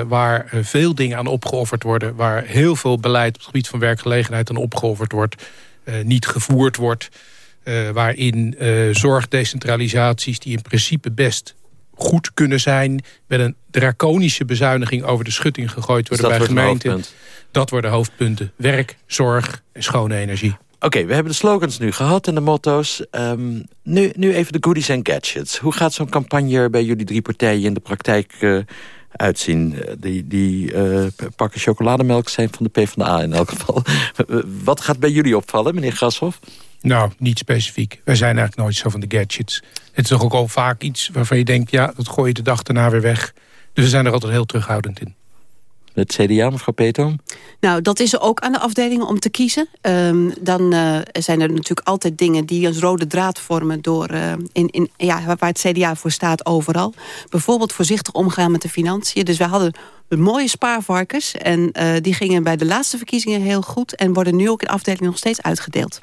waar eh, veel dingen aan opgeofferd worden. Waar heel veel beleid op het gebied van werkgelegenheid aan opgeofferd wordt. eh, niet gevoerd wordt. eh, waarin eh, zorgdecentralisaties die in principe best goed kunnen zijn... met een draconische bezuiniging over de schutting gegooid worden Dus bij gemeenten. Dat worden hoofdpunten. Werk, zorg en schone energie. Oké, we hebben de slogans nu gehad en de motto's. Ehm, nu, nu even de goodies en gadgets. Hoe gaat zo'n campagne bij jullie drie partijen in de praktijk eh, uitzien? Eh, die die eh, pakken chocolademelk zijn van de PvdA in elk geval. Wat gaat bij jullie opvallen, meneer Grashoff? Nou, niet specifiek. Wij zijn eigenlijk nooit zo van de gadgets. Het is toch ook al vaak iets waarvan je denkt... ja, dat gooi je de dag daarna weer weg. Dus we zijn er altijd heel terughoudend in. Het CDA, mevrouw Peetoom? Nou, dat is er ook aan de afdelingen om te kiezen. Ehm, dan eh, zijn er natuurlijk altijd dingen die als rode draad vormen... Door, eh, in, in, ja, waar het CDA voor staat overal. Bijvoorbeeld voorzichtig omgaan met de financiën. Dus we hadden mooie spaarvarkens. En eh, die gingen bij de laatste verkiezingen heel goed... en worden nu ook in afdelingen nog steeds uitgedeeld.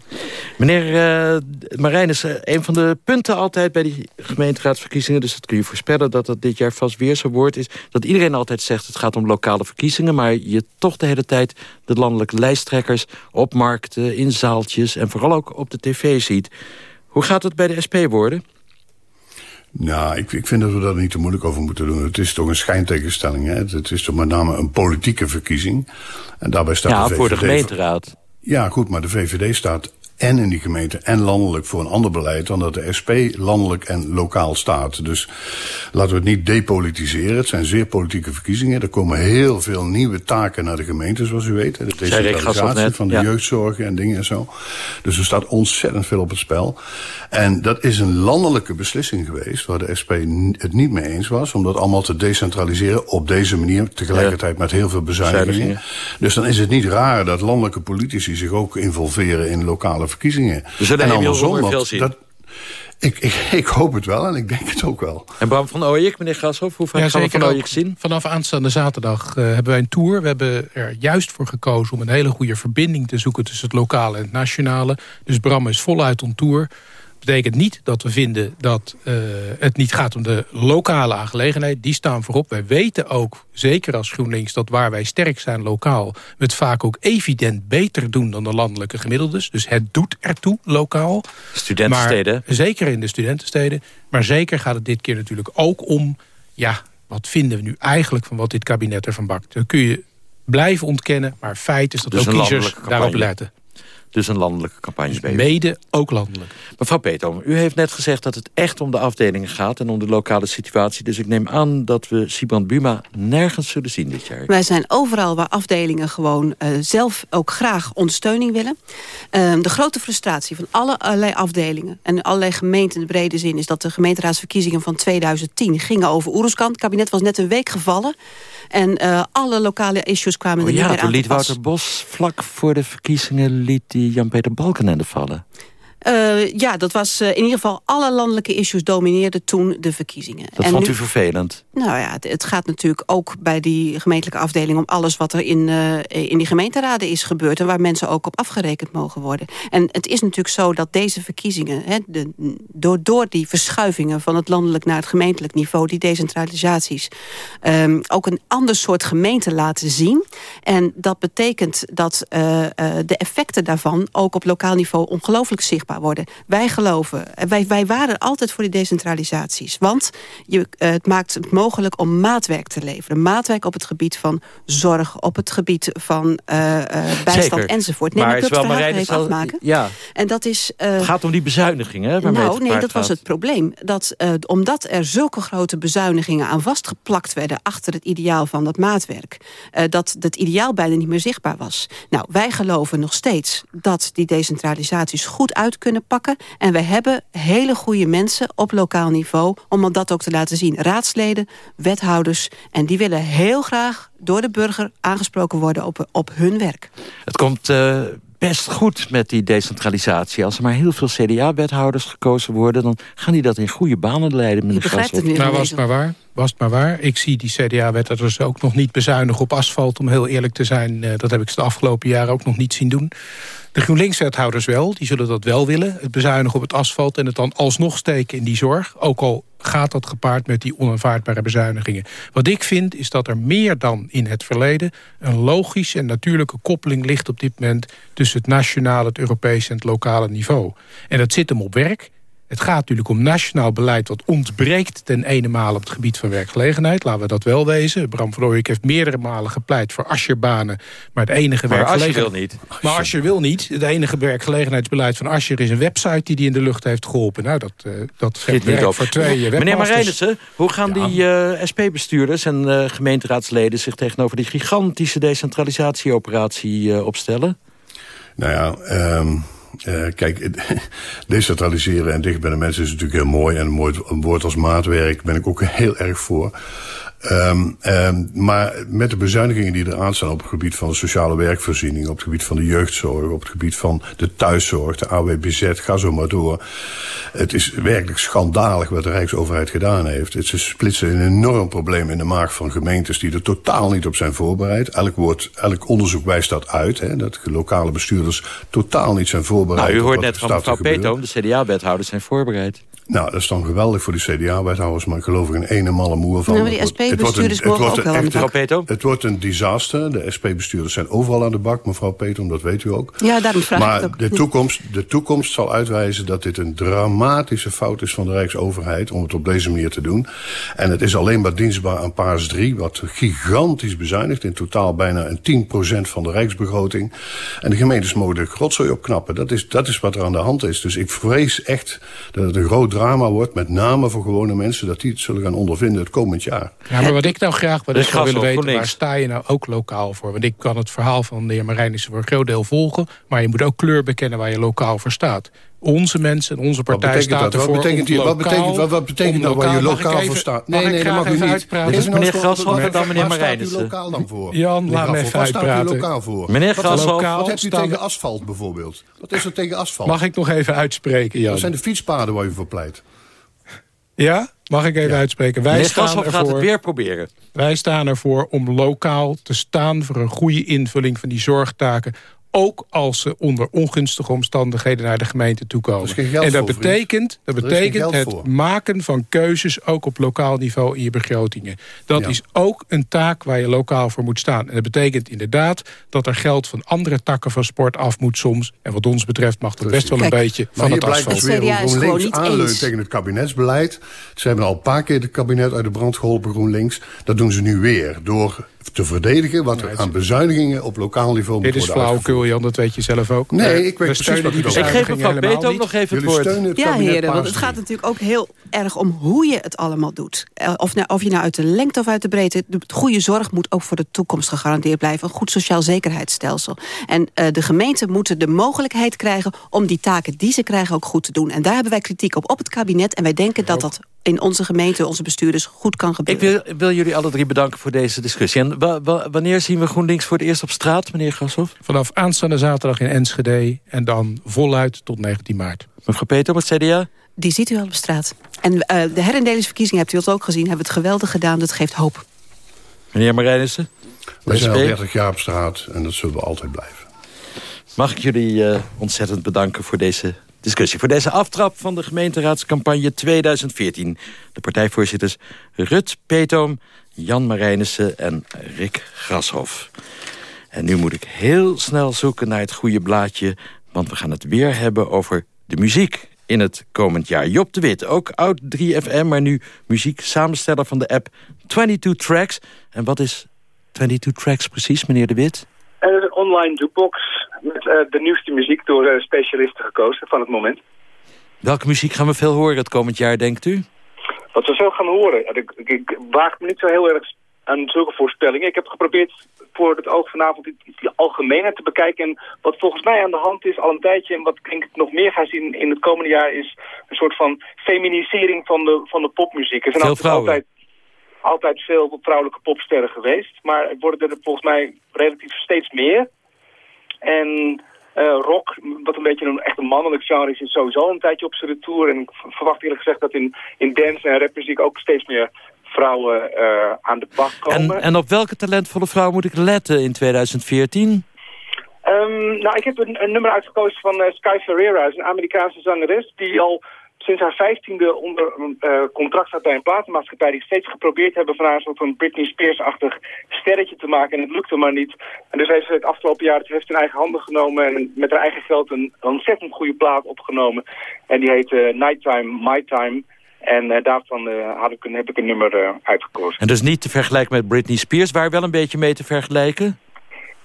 Meneer uh, Marijn is een van de punten altijd bij die gemeenteraadsverkiezingen... dus dat kun je voorspellen dat dat dit jaar vast weer zo wordt... is dat iedereen altijd zegt het gaat om lokale verkiezingen... maar je toch de hele tijd de landelijke lijsttrekkers... op markten, in zaaltjes en vooral ook op de tv ziet. Hoe gaat het bij de SP worden? Nou, ik, ik vind dat we daar niet te moeilijk over moeten doen. Het is toch een schijntegenstelling. Hè? Het is toch met name een politieke verkiezing. En daarbij staat ja, de VVD... voor de gemeenteraad. Ja, goed, maar de VVD staat en in die gemeente en landelijk voor een ander beleid... dan dat de SP landelijk en lokaal staat. Dus laten we het niet depolitiseren. Het zijn zeer politieke verkiezingen. Er komen heel veel nieuwe taken naar de gemeente, zoals u weet. De decentralisatie van de ja. jeugdzorg en dingen en zo. Dus er staat ontzettend veel op het spel. En dat is een landelijke beslissing geweest... waar de SP het niet mee eens was... om dat allemaal te decentraliseren op deze manier... tegelijkertijd met heel veel bezuinigingen. Dus dan is het niet raar dat landelijke politici zich ook involveren in lokale verkiezingen. We zullen en andersom veel zien. Dat, ik, ik, ik, hoop het wel en ik denk het ook wel. En Bram van Ooyek, meneer Grashoff, hoe vaak ja, gaan we van Ooyek zien? Vanaf aanstaande zaterdag uh, hebben wij een tour. We hebben er juist voor gekozen om een hele goede verbinding te zoeken... tussen het lokale en het nationale. Dus Bram is voluit on tour betekent niet dat we vinden dat uh, het niet gaat om de lokale aangelegenheid. Die staan voorop. Wij weten ook, zeker als GroenLinks, dat waar wij sterk zijn lokaal... we het vaak ook evident beter doen dan de landelijke gemiddeldes. Dus het doet ertoe, lokaal. Studentensteden. Maar, zeker in de studentensteden. Maar zeker gaat het dit keer natuurlijk ook om... ja, wat vinden we nu eigenlijk van wat dit kabinet ervan bakt? Dat kun je blijven ontkennen, maar feit is dat dus ook kiezers daarop letten. Dus een landelijke campagne bezig. Mede ook landelijk. Mevrouw Petom, u heeft net gezegd dat het echt om de afdelingen gaat... en om de lokale situatie. Dus ik neem aan dat we Sibrand Buma nergens zullen zien dit jaar. Wij zijn overal waar afdelingen gewoon uh, zelf ook graag ondersteuning willen. Uh, de grote frustratie van alle allerlei afdelingen... en allerlei gemeenten in de brede zin... is dat de gemeenteraadsverkiezingen van 2010 gingen over Oeruzkan. Het kabinet was net een week gevallen... En uh, alle lokale issues kwamen oh, er ja, niet meer aan toen liet Wouter Bos vlak voor de verkiezingen... liet die Jan-Peter Balkenende vallen. Uh, ja, dat was uh, in ieder geval alle landelijke issues domineerden toen de verkiezingen. Dat en vond nu, u vervelend? Nou ja, het, het, gaat natuurlijk ook bij die gemeentelijke afdeling... om alles wat er in, uh, in die gemeenteraden is gebeurd... en waar mensen ook op afgerekend mogen worden. En het is natuurlijk zo dat deze verkiezingen... Hè, de, door, door die verschuivingen van het landelijk naar het gemeentelijk niveau... die decentralisaties, um, ook een ander soort gemeente laten zien. En dat betekent dat de effecten daarvan... ook op lokaal niveau ongelooflijk zichtbaar worden. Wij geloven, wij, wij waren altijd voor die decentralisaties. Want je, uh, het maakt het mogelijk om maatwerk te leveren. Maatwerk op het gebied van zorg, op het gebied van uh, uh, bijstand Zeker. enzovoort. Nee, maar ik wil wel het verhaal even afmaken. Ja, En dat is... het gaat om die bezuinigingen. hè, Nou, nee, dat was het probleem. Dat, omdat er zulke grote bezuinigingen aan vastgeplakt werden... achter het ideaal van dat maatwerk... Dat het ideaal bijna niet meer zichtbaar was. Nou, wij geloven nog steeds dat die decentralisaties goed uit kunnen pakken. En we hebben hele goede mensen op lokaal niveau... om dat ook te laten zien. Raadsleden, wethouders. En die willen heel graag door de burger aangesproken worden op, op hun werk. Het komt eh, best goed met die decentralisatie. Als er maar heel veel CDA-wethouders gekozen worden... dan gaan die dat in goede banen leiden. meneer Grashoff. Nou, was het maar waar. Was het maar waar. Ik zie die CDA-wethouders ook nog niet bezuinigen op asfalt... om heel eerlijk te zijn. Eh, dat heb ik ze de afgelopen jaren ook nog niet zien doen. De GroenLinks-wethouders wel, die zullen dat wel willen. Het bezuinigen op het asfalt en het dan alsnog steken in die zorg. Ook al gaat dat gepaard met die onaanvaardbare bezuinigingen. Wat ik vind is dat er meer dan in het verleden... een logische en natuurlijke koppeling ligt op dit moment... tussen het nationale, het Europese en het lokale niveau. En dat zit hem op werk... Het gaat natuurlijk om nationaal beleid wat ontbreekt ten ene maal op het gebied van werkgelegenheid. Laten we dat wel wezen. Bram van Ooyek heeft meerdere malen gepleit voor Ascherbanen. Maar het enige Maar werkgelegenheid... wil niet. Maar Asscher wil niet. Het enige werkgelegenheidsbeleid van Asscher is een website die hij in de lucht heeft geholpen. Nou, dat, uh, dat geeft niet werk op. voor twee uh, Meneer. Marijnissen, hoe gaan die uh, SP-bestuurders en uh, gemeenteraadsleden... zich tegenover die gigantische decentralisatieoperatie uh, opstellen? Nou ja, um, uh, kijk, decentraliseren en dicht bij de mensen is natuurlijk heel mooi. En een woord als maatwerk ben ik ook heel erg voor. Um, um, maar met de bezuinigingen die er aan staan op het gebied van de sociale werkvoorziening, op het gebied van de jeugdzorg, op het gebied van de thuiszorg, de AWBZ, ga zo maar door. Het is werkelijk schandalig wat de Rijksoverheid gedaan heeft. Het is splitsen een enorm probleem in de maag van gemeentes die er totaal niet op zijn voorbereid. Elk, woord, elk onderzoek wijst dat uit, hè, dat lokale bestuurders totaal niet zijn voorbereid. Nou, u hoort net van mevrouw. Peetoom, de CDA-wethouders zijn voorbereid. Nou, dat is dan geweldig voor de CDA-wethouders, maar ik geloof ik een ene malle moer van. Nou, maar die Het wordt- het wordt een- SP-bestuurders het mogen ook een wel aan de. Het wordt een disaster. De SP-bestuurders zijn overal aan de bak, mevrouw Petom, dat weet u ook. Ja, daarom vraag ik maar het ook. de toekomst, de toekomst zal uitwijzen dat dit een dramatische fout is van de Rijksoverheid om het op deze manier te doen. En het is alleen maar dienstbaar aan Paars 3, wat gigantisch bezuinigt. In totaal bijna een 10% van de Rijksbegroting. En de gemeentes mogen er rotzooi op knappen. Dat is, dat is wat er aan de hand is. Dus ik vrees echt dat het een groot drama wordt, met name voor gewone mensen, dat die het zullen gaan ondervinden het komend jaar. Ja, maar wat ik nou graag wat Dus ik zou willen Grashoff, weten... waar sta je nou ook lokaal voor? Want ik kan het verhaal van de heer Marijnissen voor een groot deel volgen... maar je moet ook kleur bekennen waar je lokaal voor staat. Onze mensen en onze partij staat dat? Wat ervoor betekent die- wat lokaal- betekent- wat- wat betekent nou waar je lokaal even- voor staat? Nee, ik nee, dat mag u niet. uitpraten? Dit is meneer Grashoff en dan meneer Marijnissen. u lokaal dan voor? Jan, laat me Grashoff, even waar staat u uitpraten. lokaal voor? Meneer Wat- Grashoff. Wat Lokaal hebt u tegen asfalt bijvoorbeeld? Wat is er tegen asfalt? Mag ik nog even uitspreken, Jan? Dat zijn de fietspaden waar u voor pleit. Ja? Mag ik even uitspreken? Wij Meneer staan Grashoff gaat ervoor, het weer proberen. Wij staan ervoor om lokaal te staan voor een goede invulling van die zorgtaken. Ook als ze onder ongunstige omstandigheden naar de gemeente geen geld en dat betekent, dat betekent het voor. maken van keuzes ook op lokaal niveau in je begrotingen. Dat Ja. is ook een taak waar je lokaal voor moet staan. En dat betekent inderdaad dat er geld van andere takken van sport af moet soms. En wat ons betreft mag dat best wel een Kijk, beetje Maar van hier het blijkt asfalt. dus weer hoe CDA is GroenLinks gewoon niet aanleunt eens. tegen het kabinetsbeleid. Ze hebben al een paar keer het kabinet uit de brand geholpen, GroenLinks. Dat doen ze nu weer. Door te verdedigen... wat er aan bezuinigingen op lokaal niveau moet Dit is worden flauwkul, Jan, dat weet je zelf ook. Nee, Eh, ik weet we precies wat die Ik geef mevrouw helemaal Beto niet. nog even het Jullie woord. het Ja, heren, want het gaat natuurlijk ook heel erg om hoe je het allemaal doet. Eh, Of, nou, of je nou uit de lengte of uit de breedte... De goede zorg moet ook voor de toekomst gegarandeerd blijven. Een goed sociaal zekerheidsstelsel. En eh, de gemeenten moeten de mogelijkheid krijgen... om die taken die ze krijgen ook goed te doen. En daar hebben wij kritiek op, op het kabinet. En wij denken dat dat in onze gemeente, onze bestuurders... goed kan Ik gebeuren. wil, wil jullie alle drie bedanken voor deze discussie. En wa- wa- wanneer zien we GroenLinks voor het eerst op straat, meneer Grashoff? Vanaf aanstaande zaterdag in Enschede en dan voluit tot 19 maart. Mevrouw Peter, wat CDA? Die ziet u al op straat. En eh, de herindelingsverkiezingen hebt u dat ook gezien. Hebben we het geweldig gedaan. Dat geeft hoop. Meneer Marijnissen? Wij zijn al SP? 30 jaar op straat en dat zullen we altijd blijven. Mag ik jullie eh, ontzettend bedanken voor deze discussie. Voor deze aftrap van de gemeenteraadscampagne 2014. De partijvoorzitters Rut Peetoom, Jan Marijnissen en Rick Grashoff. En nu moet ik heel snel zoeken naar het goede blaadje... want we gaan het weer hebben over de muziek in het komend jaar. Job de Wit, ook oud 3FM, maar nu muziek samensteller van de app 22 Tracks. En wat is 22 Tracks precies, meneer de Wit? Een online jukebox met eh, de nieuwste muziek door eh, specialisten gekozen van het moment. Welke muziek gaan we veel horen het komend jaar, denkt u? Wat we veel gaan horen, ik, ik, ik waag me niet zo heel erg aan zulke voorspellingen. Ik heb geprobeerd voor het oog vanavond iets, algemener te bekijken. En wat volgens mij aan de hand is al een tijdje... en wat ik denk ik nog meer ga zien in het komende jaar... is een soort van feminisering van de, van de popmuziek. Er zijn Veel altijd, vrouwen. altijd, altijd veel vrouwelijke popsterren geweest. Maar worden er volgens mij relatief steeds meer. En eh, rock, wat een beetje een echt een mannelijk genre is, is sowieso een tijdje op zijn retour. En ik verwacht eerlijk gezegd dat in, in dance en rapmuziek ook steeds meer vrouwen eh, aan de bak komen. En, en op welke talentvolle vrouw moet ik letten in 2014? Ehm, nou, ik heb een, een nummer uitgekozen van eh, Sky Ferreira, een Amerikaanse zangeres die al sinds haar vijftiende onder eh, contract staat bij een platenmaatschappij die steeds geprobeerd hebben van haar een soort van Britney Spears-achtig sterretje te maken en het lukte maar niet. En dus heeft ze het afgelopen jaar het heft in eigen handen genomen en met haar eigen geld een ontzettend goede plaat opgenomen. En die heet eh, Nighttime, My Time. En eh, daarvan had ik een, heb ik een nummer uitgekozen. En dus niet te vergelijken met Britney Spears, waar wel een beetje mee te vergelijken?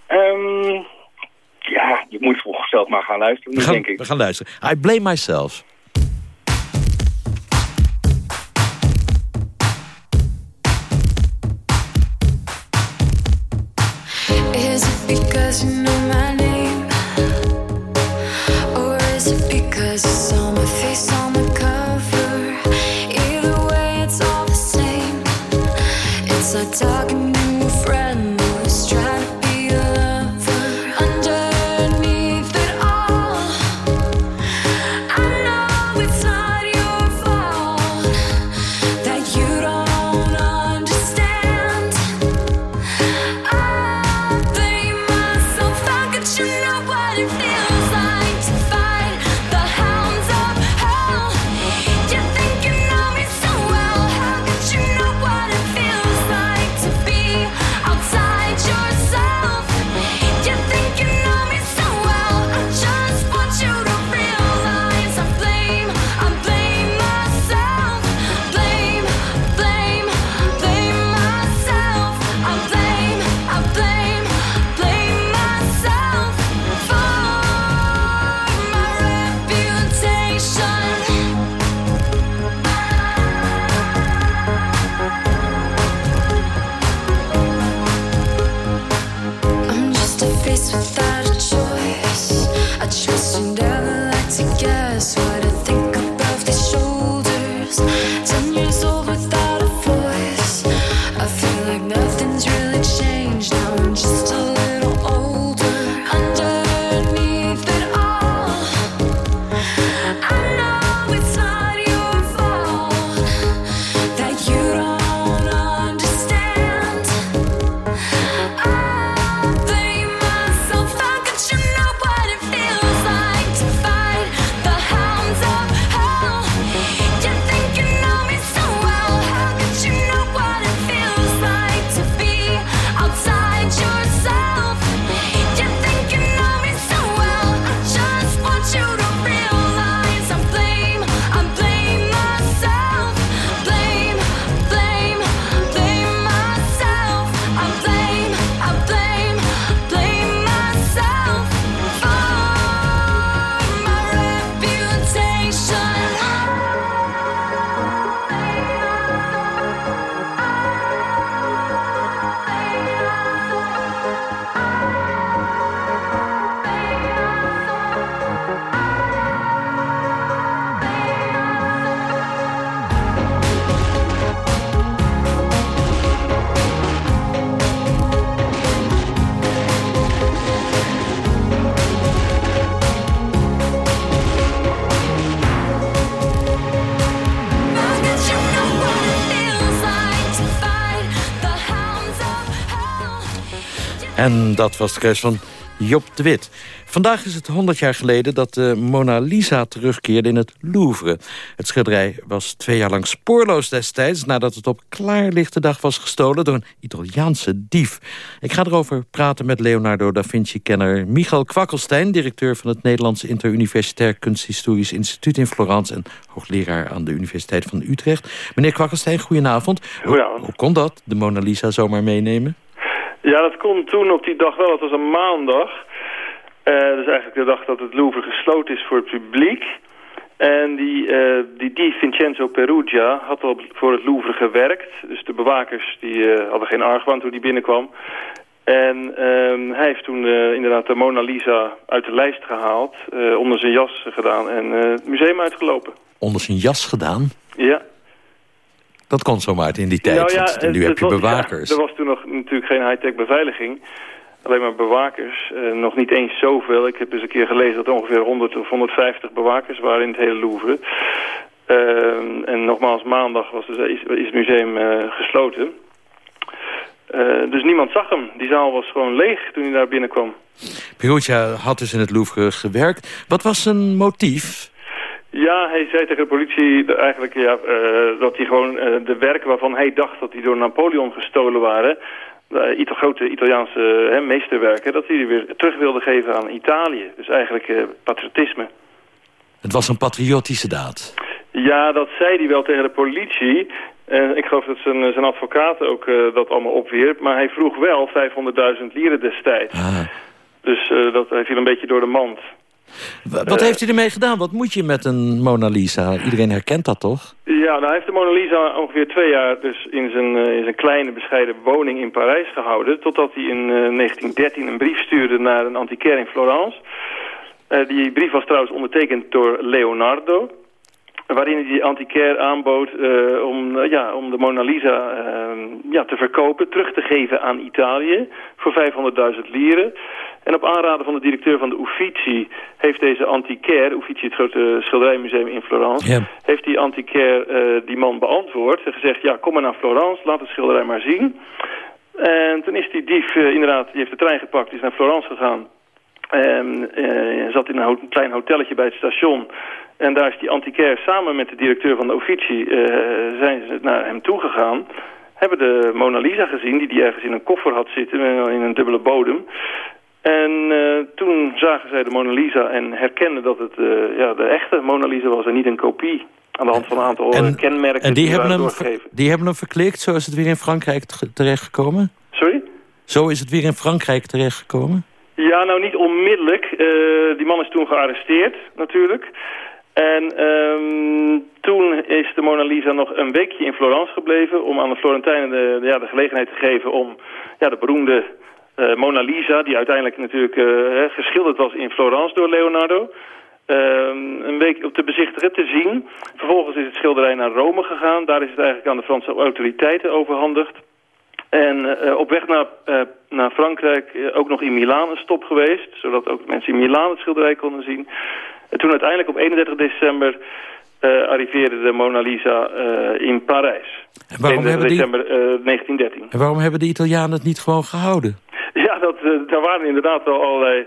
Ehm, ja, je moet volgens zelf maar gaan luisteren, We gaan, denk ik. we gaan luisteren. I blame myself. Because you know my En dat was de keus van Job de Wit. Vandaag is het 100 jaar geleden dat de Mona Lisa terugkeerde in het Louvre. Het schilderij was twee jaar lang spoorloos destijds... nadat het op klaarlichte dag was gestolen door een Italiaanse dief. Ik ga erover praten met Leonardo da Vinci-kenner Michael Kwakkelstein... directeur van het Nederlandse Interuniversitair Kunsthistorisch Instituut in Florence... en hoogleraar aan de Universiteit van Utrecht. Meneer Kwakkelstein, goedenavond. Goedenavond. Hoe kon dat, de Mona Lisa zomaar meenemen? Ja, dat kon toen op die dag wel. Het was een maandag. Uh, dus eigenlijk de dag dat het Louvre gesloten is voor het publiek. En die, uh, die, die Vincenzo Perugia had al voor het Louvre gewerkt. Dus de bewakers die, uh, hadden geen argwaan toen hij binnenkwam. En ehm, hij heeft toen inderdaad de Mona Lisa uit de lijst gehaald. onder zijn jas gedaan en het museum uitgelopen. Onder zijn jas gedaan? Ja. Dat kon zomaar in die tijd, nou ja, nu heb je was, bewakers. Ja, er was toen nog natuurlijk geen high-tech beveiliging. Alleen maar bewakers. Uh, nog niet eens zoveel. Ik heb eens een keer gelezen dat er ongeveer 100 of 150 bewakers waren in het hele Louvre. Uh, en nogmaals, maandag was dus, is, is het museum uh, gesloten. dus niemand zag hem. Die zaal was gewoon leeg toen hij daar binnenkwam. Perugia had dus in het Louvre gewerkt. Wat was zijn motief? Ja, hij zei tegen de politie eigenlijk ja, uh, dat hij gewoon uh, de werken waarvan hij dacht dat die door Napoleon gestolen waren, uh, Ita grote Italiaanse hè, meesterwerken, dat hij die weer terug wilde geven aan Italië. Dus eigenlijk patriotisme. Het was een patriotische daad. Ja, dat zei hij wel tegen de politie. Ik geloof dat zijn, zijn advocaat ook dat allemaal opwierp. Maar hij vroeg wel 500.000 lieren destijds. Ah. Dus dat hij viel een beetje door de mand. Wat heeft hij ermee gedaan? Wat moet je met een Mona Lisa? Iedereen herkent dat toch? Ja, nou, hij heeft de Mona Lisa ongeveer twee jaar dus in zijn, uh, in zijn kleine bescheiden woning in Parijs gehouden. Totdat hij in uh, 1913 een brief stuurde naar een antiquaire in Florence. Uh, die brief was trouwens ondertekend door Leonardo. Waarin hij die antiquaire aanbood om, ja, om de Mona Lisa ja, te verkopen, terug te geven aan Italië voor 500.000 lieren. En op aanraden van de directeur van de Uffizi heeft deze antiquaire, Uffizi het grote schilderijmuseum in Florence, ja. heeft die antiquaire uh, die man beantwoord en gezegd, ja kom maar naar Florence, laat het schilderij maar zien. En toen is die dief uh, inderdaad, die heeft de trein gepakt, is naar Florence gegaan. En uh, zat in een ho klein hotelletje bij het station. En daar is die antiquaire samen met de directeur van de Uffizi zijn ze naar hem toegegaan hebben de Mona Lisa gezien, die die ergens in een koffer had zitten, in een dubbele bodem. En uh, toen zagen zij de Mona Lisa en herkenden dat het uh, ja, de echte Mona Lisa was en niet een kopie. Aan de hand van een aantal en, kenmerken en die, die hebben hem. Die hebben hem verklikt, zo is het weer in Frankrijk terechtgekomen? Sorry? Zo is het weer in Frankrijk terechtgekomen? Ja, nou niet onmiddellijk. Uh, die man is toen gearresteerd, natuurlijk. En um, toen is de Mona Lisa nog een weekje in Florence gebleven... om aan de Florentijnen de, de, ja, de gelegenheid te geven om ja, de beroemde uh, Mona Lisa... die uiteindelijk natuurlijk uh, geschilderd was in Florence door Leonardo... Uh, een week op te bezichtigen, te zien. Vervolgens is het schilderij naar Rome gegaan. Daar is het eigenlijk aan de Franse autoriteiten overhandigd. En uh, op weg naar, naar Frankrijk ook nog in Milaan een stop geweest. Zodat ook mensen in Milaan het schilderij konden zien. En toen uiteindelijk op 31 december arriveerde de Mona Lisa in Parijs. En waarom 31 hebben die... december 1913. En waarom hebben de Italianen het niet gewoon gehouden? Ja, dat, daar waren inderdaad wel allerlei...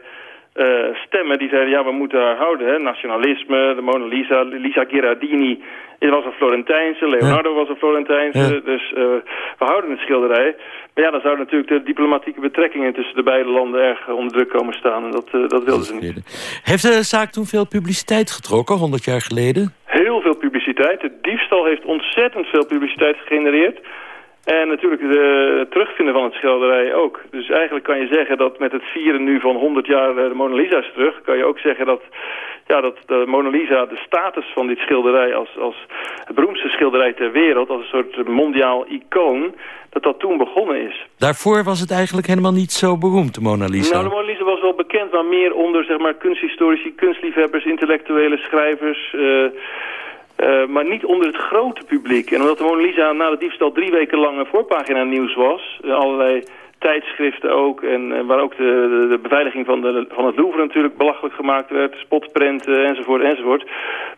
Uh, stemmen die zeiden, ja, we moeten haar houden. Hè? Nationalisme, de Mona Lisa, Lisa Gherardini. Het was een Florentijnse, Leonardo ja. was een Florentijnse. Ja. Dus uh, we houden het schilderij. Maar ja, dan zouden natuurlijk de diplomatieke betrekkingen tussen de beide landen erg onder druk komen staan. En dat, uh, dat wilden ze niet. Heeft de zaak toen veel publiciteit getrokken, 100 jaar geleden? Heel veel publiciteit. De diefstal heeft ontzettend veel publiciteit gegenereerd. En natuurlijk het terugvinden van het schilderij ook. Dus eigenlijk kan je zeggen dat met het vieren nu van 100 jaar de Mona Lisa is terug... kan je ook zeggen dat, ja, dat de Mona Lisa de status van dit schilderij... Als, als het beroemdste schilderij ter wereld, als een soort mondiaal icoon... dat dat toen begonnen is. Daarvoor was het eigenlijk helemaal niet zo beroemd, de Mona Lisa. Nou, de Mona Lisa was wel bekend, maar meer onder zeg maar, kunsthistorici, kunstliefhebbers... intellectuele schrijvers... Uh, uh, maar niet onder het grote publiek. En omdat de Mona Lisa na de diefstal drie weken lang een voorpagina nieuws was... Uh, allerlei tijdschriften ook... en uh, waar ook de, de, de, beveiliging van, de, van het Louvre natuurlijk belachelijk gemaakt werd... spotprenten enzovoort enzovoort...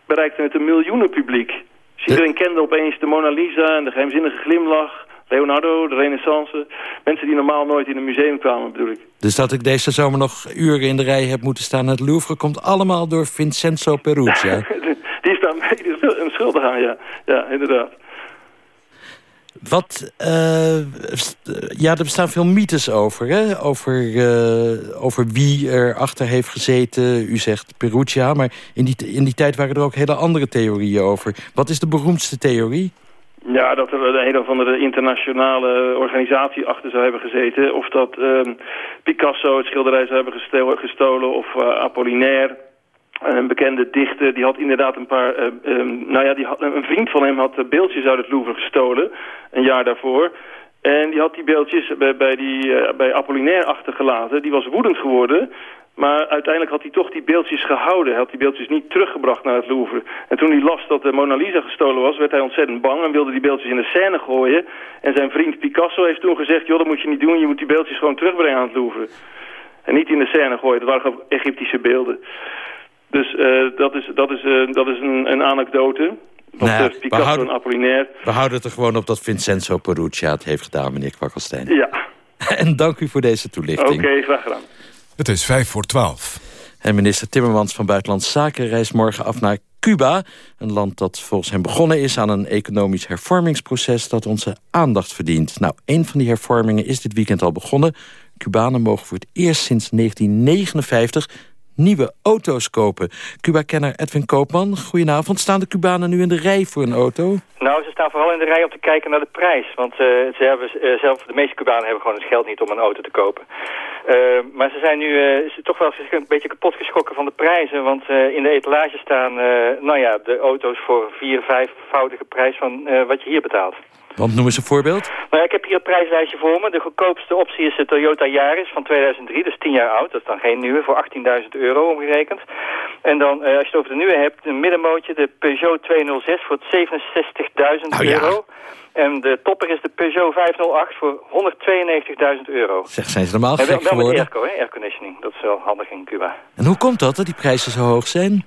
bereikte het een miljoenen publiek. Dus iedereen kende opeens de Mona Lisa en de geheimzinnige glimlach Leonardo, de Renaissance. Mensen die normaal nooit in een museum kwamen, bedoel ik. Dus dat ik deze zomer nog uren in de rij heb moeten staan... het Louvre komt allemaal door Vincenzo Perugia. die is daar mede schuldig aan, ja. Ja, inderdaad. Wat, eh, ja, er bestaan veel mythes over, hè? Over, eh, over wie er achter heeft gezeten. U zegt Perugia, maar in die, in die tijd waren er ook hele andere theorieën over. Wat is de beroemdste theorie? Ja, dat er een of andere internationale organisatie achter zou hebben gezeten. Of dat ehm, Picasso het schilderij zou hebben gesto- gestolen of eh, Apollinaire. Een bekende dichter, die had inderdaad een paar... eh, ehm, nou ja, die had, een vriend van hem had eh, beeldjes uit het Louvre gestolen. Een jaar daarvoor. En die had die beeldjes bij, bij, die, eh, bij Apollinaire achtergelaten. Die was woedend geworden. Maar uiteindelijk had hij toch die beeldjes gehouden. Hij had die beeldjes niet teruggebracht naar het Louvre. En toen hij las dat de Mona Lisa gestolen was, werd hij ontzettend bang... en wilde die beeldjes in de scène gooien. En zijn vriend Picasso heeft toen gezegd... joh, dat moet je niet doen, je moet die beeldjes gewoon terugbrengen aan het Louvre. En niet in de scène gooien, dat waren gewoon Egyptische beelden. Dus eh, dat is, dat is, eh, dat is een, een anekdote. Dat Nou ja, betreft Picasso we houden- en Apollinaire. We houden het er gewoon op dat Vincenzo Perugia het heeft gedaan, meneer Kwakkelstein. Ja, En dank u voor deze toelichting. oké, graag gedaan. Het is vijf voor twaalf. En minister Timmermans van Buitenlandse Zaken reist morgen af naar Cuba. Een land dat volgens hem begonnen is aan een economisch hervormingsproces... dat onze aandacht verdient. Nou, een van die hervormingen is dit weekend al begonnen. Cubanen mogen voor het eerst sinds 1959 nieuwe auto's kopen. Cuba-kenner Edwin Koopman, goedenavond. Staan de Cubanen nu in de rij voor een auto? Nou, ze staan vooral in de rij om te kijken naar de prijs. Want eh, ze hebben eh, zelf, de meeste Cubanen hebben gewoon het geld niet om een auto te kopen. Eh, maar ze zijn nu ze toch wel een beetje kapot geschrokken van de prijzen. Want in de etalage staan, nou ja, de auto's voor vier, vijfvoudige prijs van wat je hier betaalt. Want noem eens een voorbeeld. Nou ja, ik heb hier het prijslijstje voor me. De goedkoopste optie is de Toyota Yaris van 2003, dus 10 jaar oud. Dat is dan geen nieuwe, voor 18.000 euro omgerekend. En dan, eh, als je het over de nieuwe hebt, een middenmootje, de Peugeot 206 voor 67.000 Nou ja. euro. En de topper is de Peugeot 508 voor 192.000 euro. Zeg, zijn ze normaal En wel, gek wel met geworden? airco, hè? airconditioning. Dat is wel handig in Cuba. En hoe komt dat, dat die prijzen zo hoog zijn?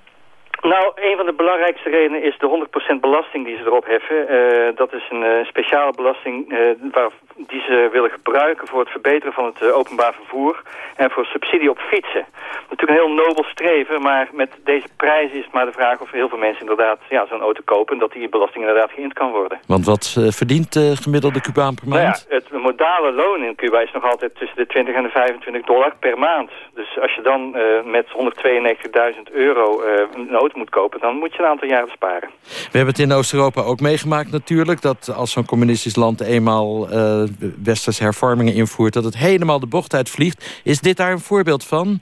Nou, een van de belangrijkste redenen is de 100% belasting die ze erop heffen. Eh, dat is een eh, speciale belasting eh, waar, die ze willen gebruiken voor het verbeteren van het eh, openbaar vervoer en voor subsidie op fietsen. Natuurlijk een heel nobel streven, maar met deze prijzen is het maar de vraag of heel veel mensen inderdaad ja, zo'n auto kopen en dat die belasting inderdaad geïnd kan worden. Want wat eh, verdient de gemiddelde Cubaan per Nou ja, maand? het modale loon in Cuba is nog altijd tussen de 20 en de 25 dollar per maand. Dus als je dan eh, met 192.000 euro eh, een auto moet kopen, dan moet je een aantal jaren sparen. We hebben het in Oost-Europa ook meegemaakt natuurlijk... dat als zo'n communistisch land eenmaal eh, westerse hervormingen invoert... dat het helemaal de bocht uitvliegt. Is dit daar een voorbeeld van?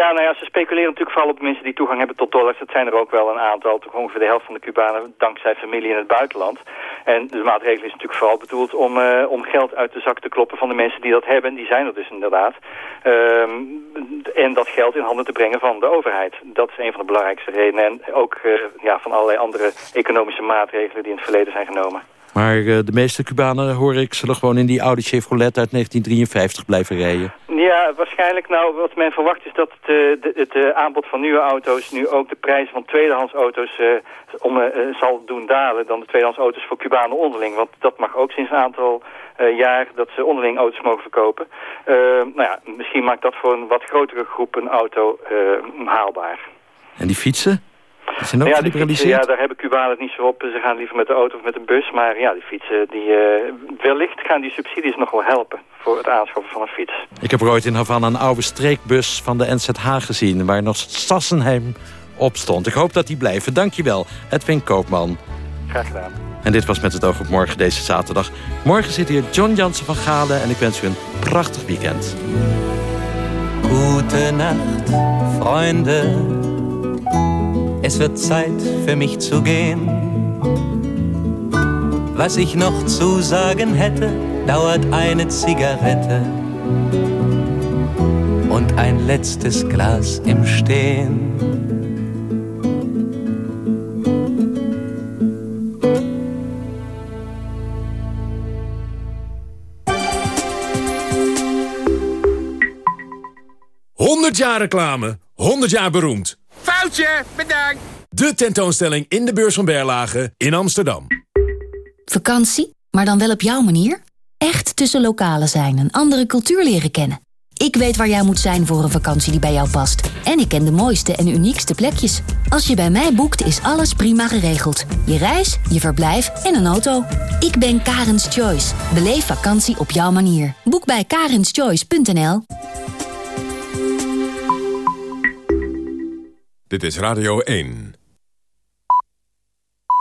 Ja, nou ja, ze speculeren natuurlijk vooral op mensen die toegang hebben tot dollars. Dat zijn er ook wel een aantal, toch ongeveer de helft van de Cubanen, dankzij familie in het buitenland. En de maatregel is natuurlijk vooral bedoeld om, eh, om geld uit de zak te kloppen van de mensen die dat hebben. Die zijn er dus inderdaad. Ehm, en dat geld in handen te brengen van de overheid. Dat is een van de belangrijkste redenen. En ook eh, ja, van allerlei andere economische maatregelen die in het verleden zijn genomen. Maar eh, de meeste Cubanen, hoor ik, zullen gewoon in die oude Chevrolet uit 1953 blijven rijden. Ja, waarschijnlijk. Nou, wat men verwacht is dat het, eh, de- het eh, aanbod van nieuwe auto's nu ook de prijzen van tweedehands auto's om, zal doen dalen dan de tweedehands auto's voor Cubanen onderling. Want dat mag ook sinds een aantal jaar dat ze onderling auto's mogen verkopen. Nou ja, misschien maakt dat voor een wat grotere groep een auto haalbaar. En die fietsen? Zijn ook ja, die fietsen, ja, daar hebben Cubanen het niet zo op. Ze gaan liever met de auto of met een bus. Maar ja, die fietsen, die, eh, wellicht gaan die subsidies nog wel helpen voor het aanschaffen van een fiets. Ik heb er ooit in Havana een oude streekbus van de NZH gezien... waar nog Sassenheim op stond. Ik hoop dat die blijven. Dankjewel, Edwin Koopman. Graag gedaan. En dit was Met het oog op morgen deze zaterdag. Morgen zit hier John Jansen van Galen... en ik wens u een prachtig weekend. Gute Nacht, Freunde. Es wird Zeit für mich zu gehen. Was ich noch zu sagen hätte, dauert eine Zigarette und ein letztes Glas im Stehen. Honderd jaar reclame, 100 jaar beroemd. Foutje, bedankt. De tentoonstelling in de beurs van Berlage in Amsterdam. Vakantie? maar dan wel op jouw manier? Echt tussen lokalen zijn en andere cultuur leren kennen. Ik weet waar jij moet zijn voor een vakantie die bij jou past. En ik ken de mooiste en uniekste plekjes. Als je bij mij boekt, is alles prima geregeld. Je reis, je verblijf en een auto. Ik ben Karens Choice. Beleef vakantie op jouw manier. Boek bij karenschoice.nl Dit is Radio 1.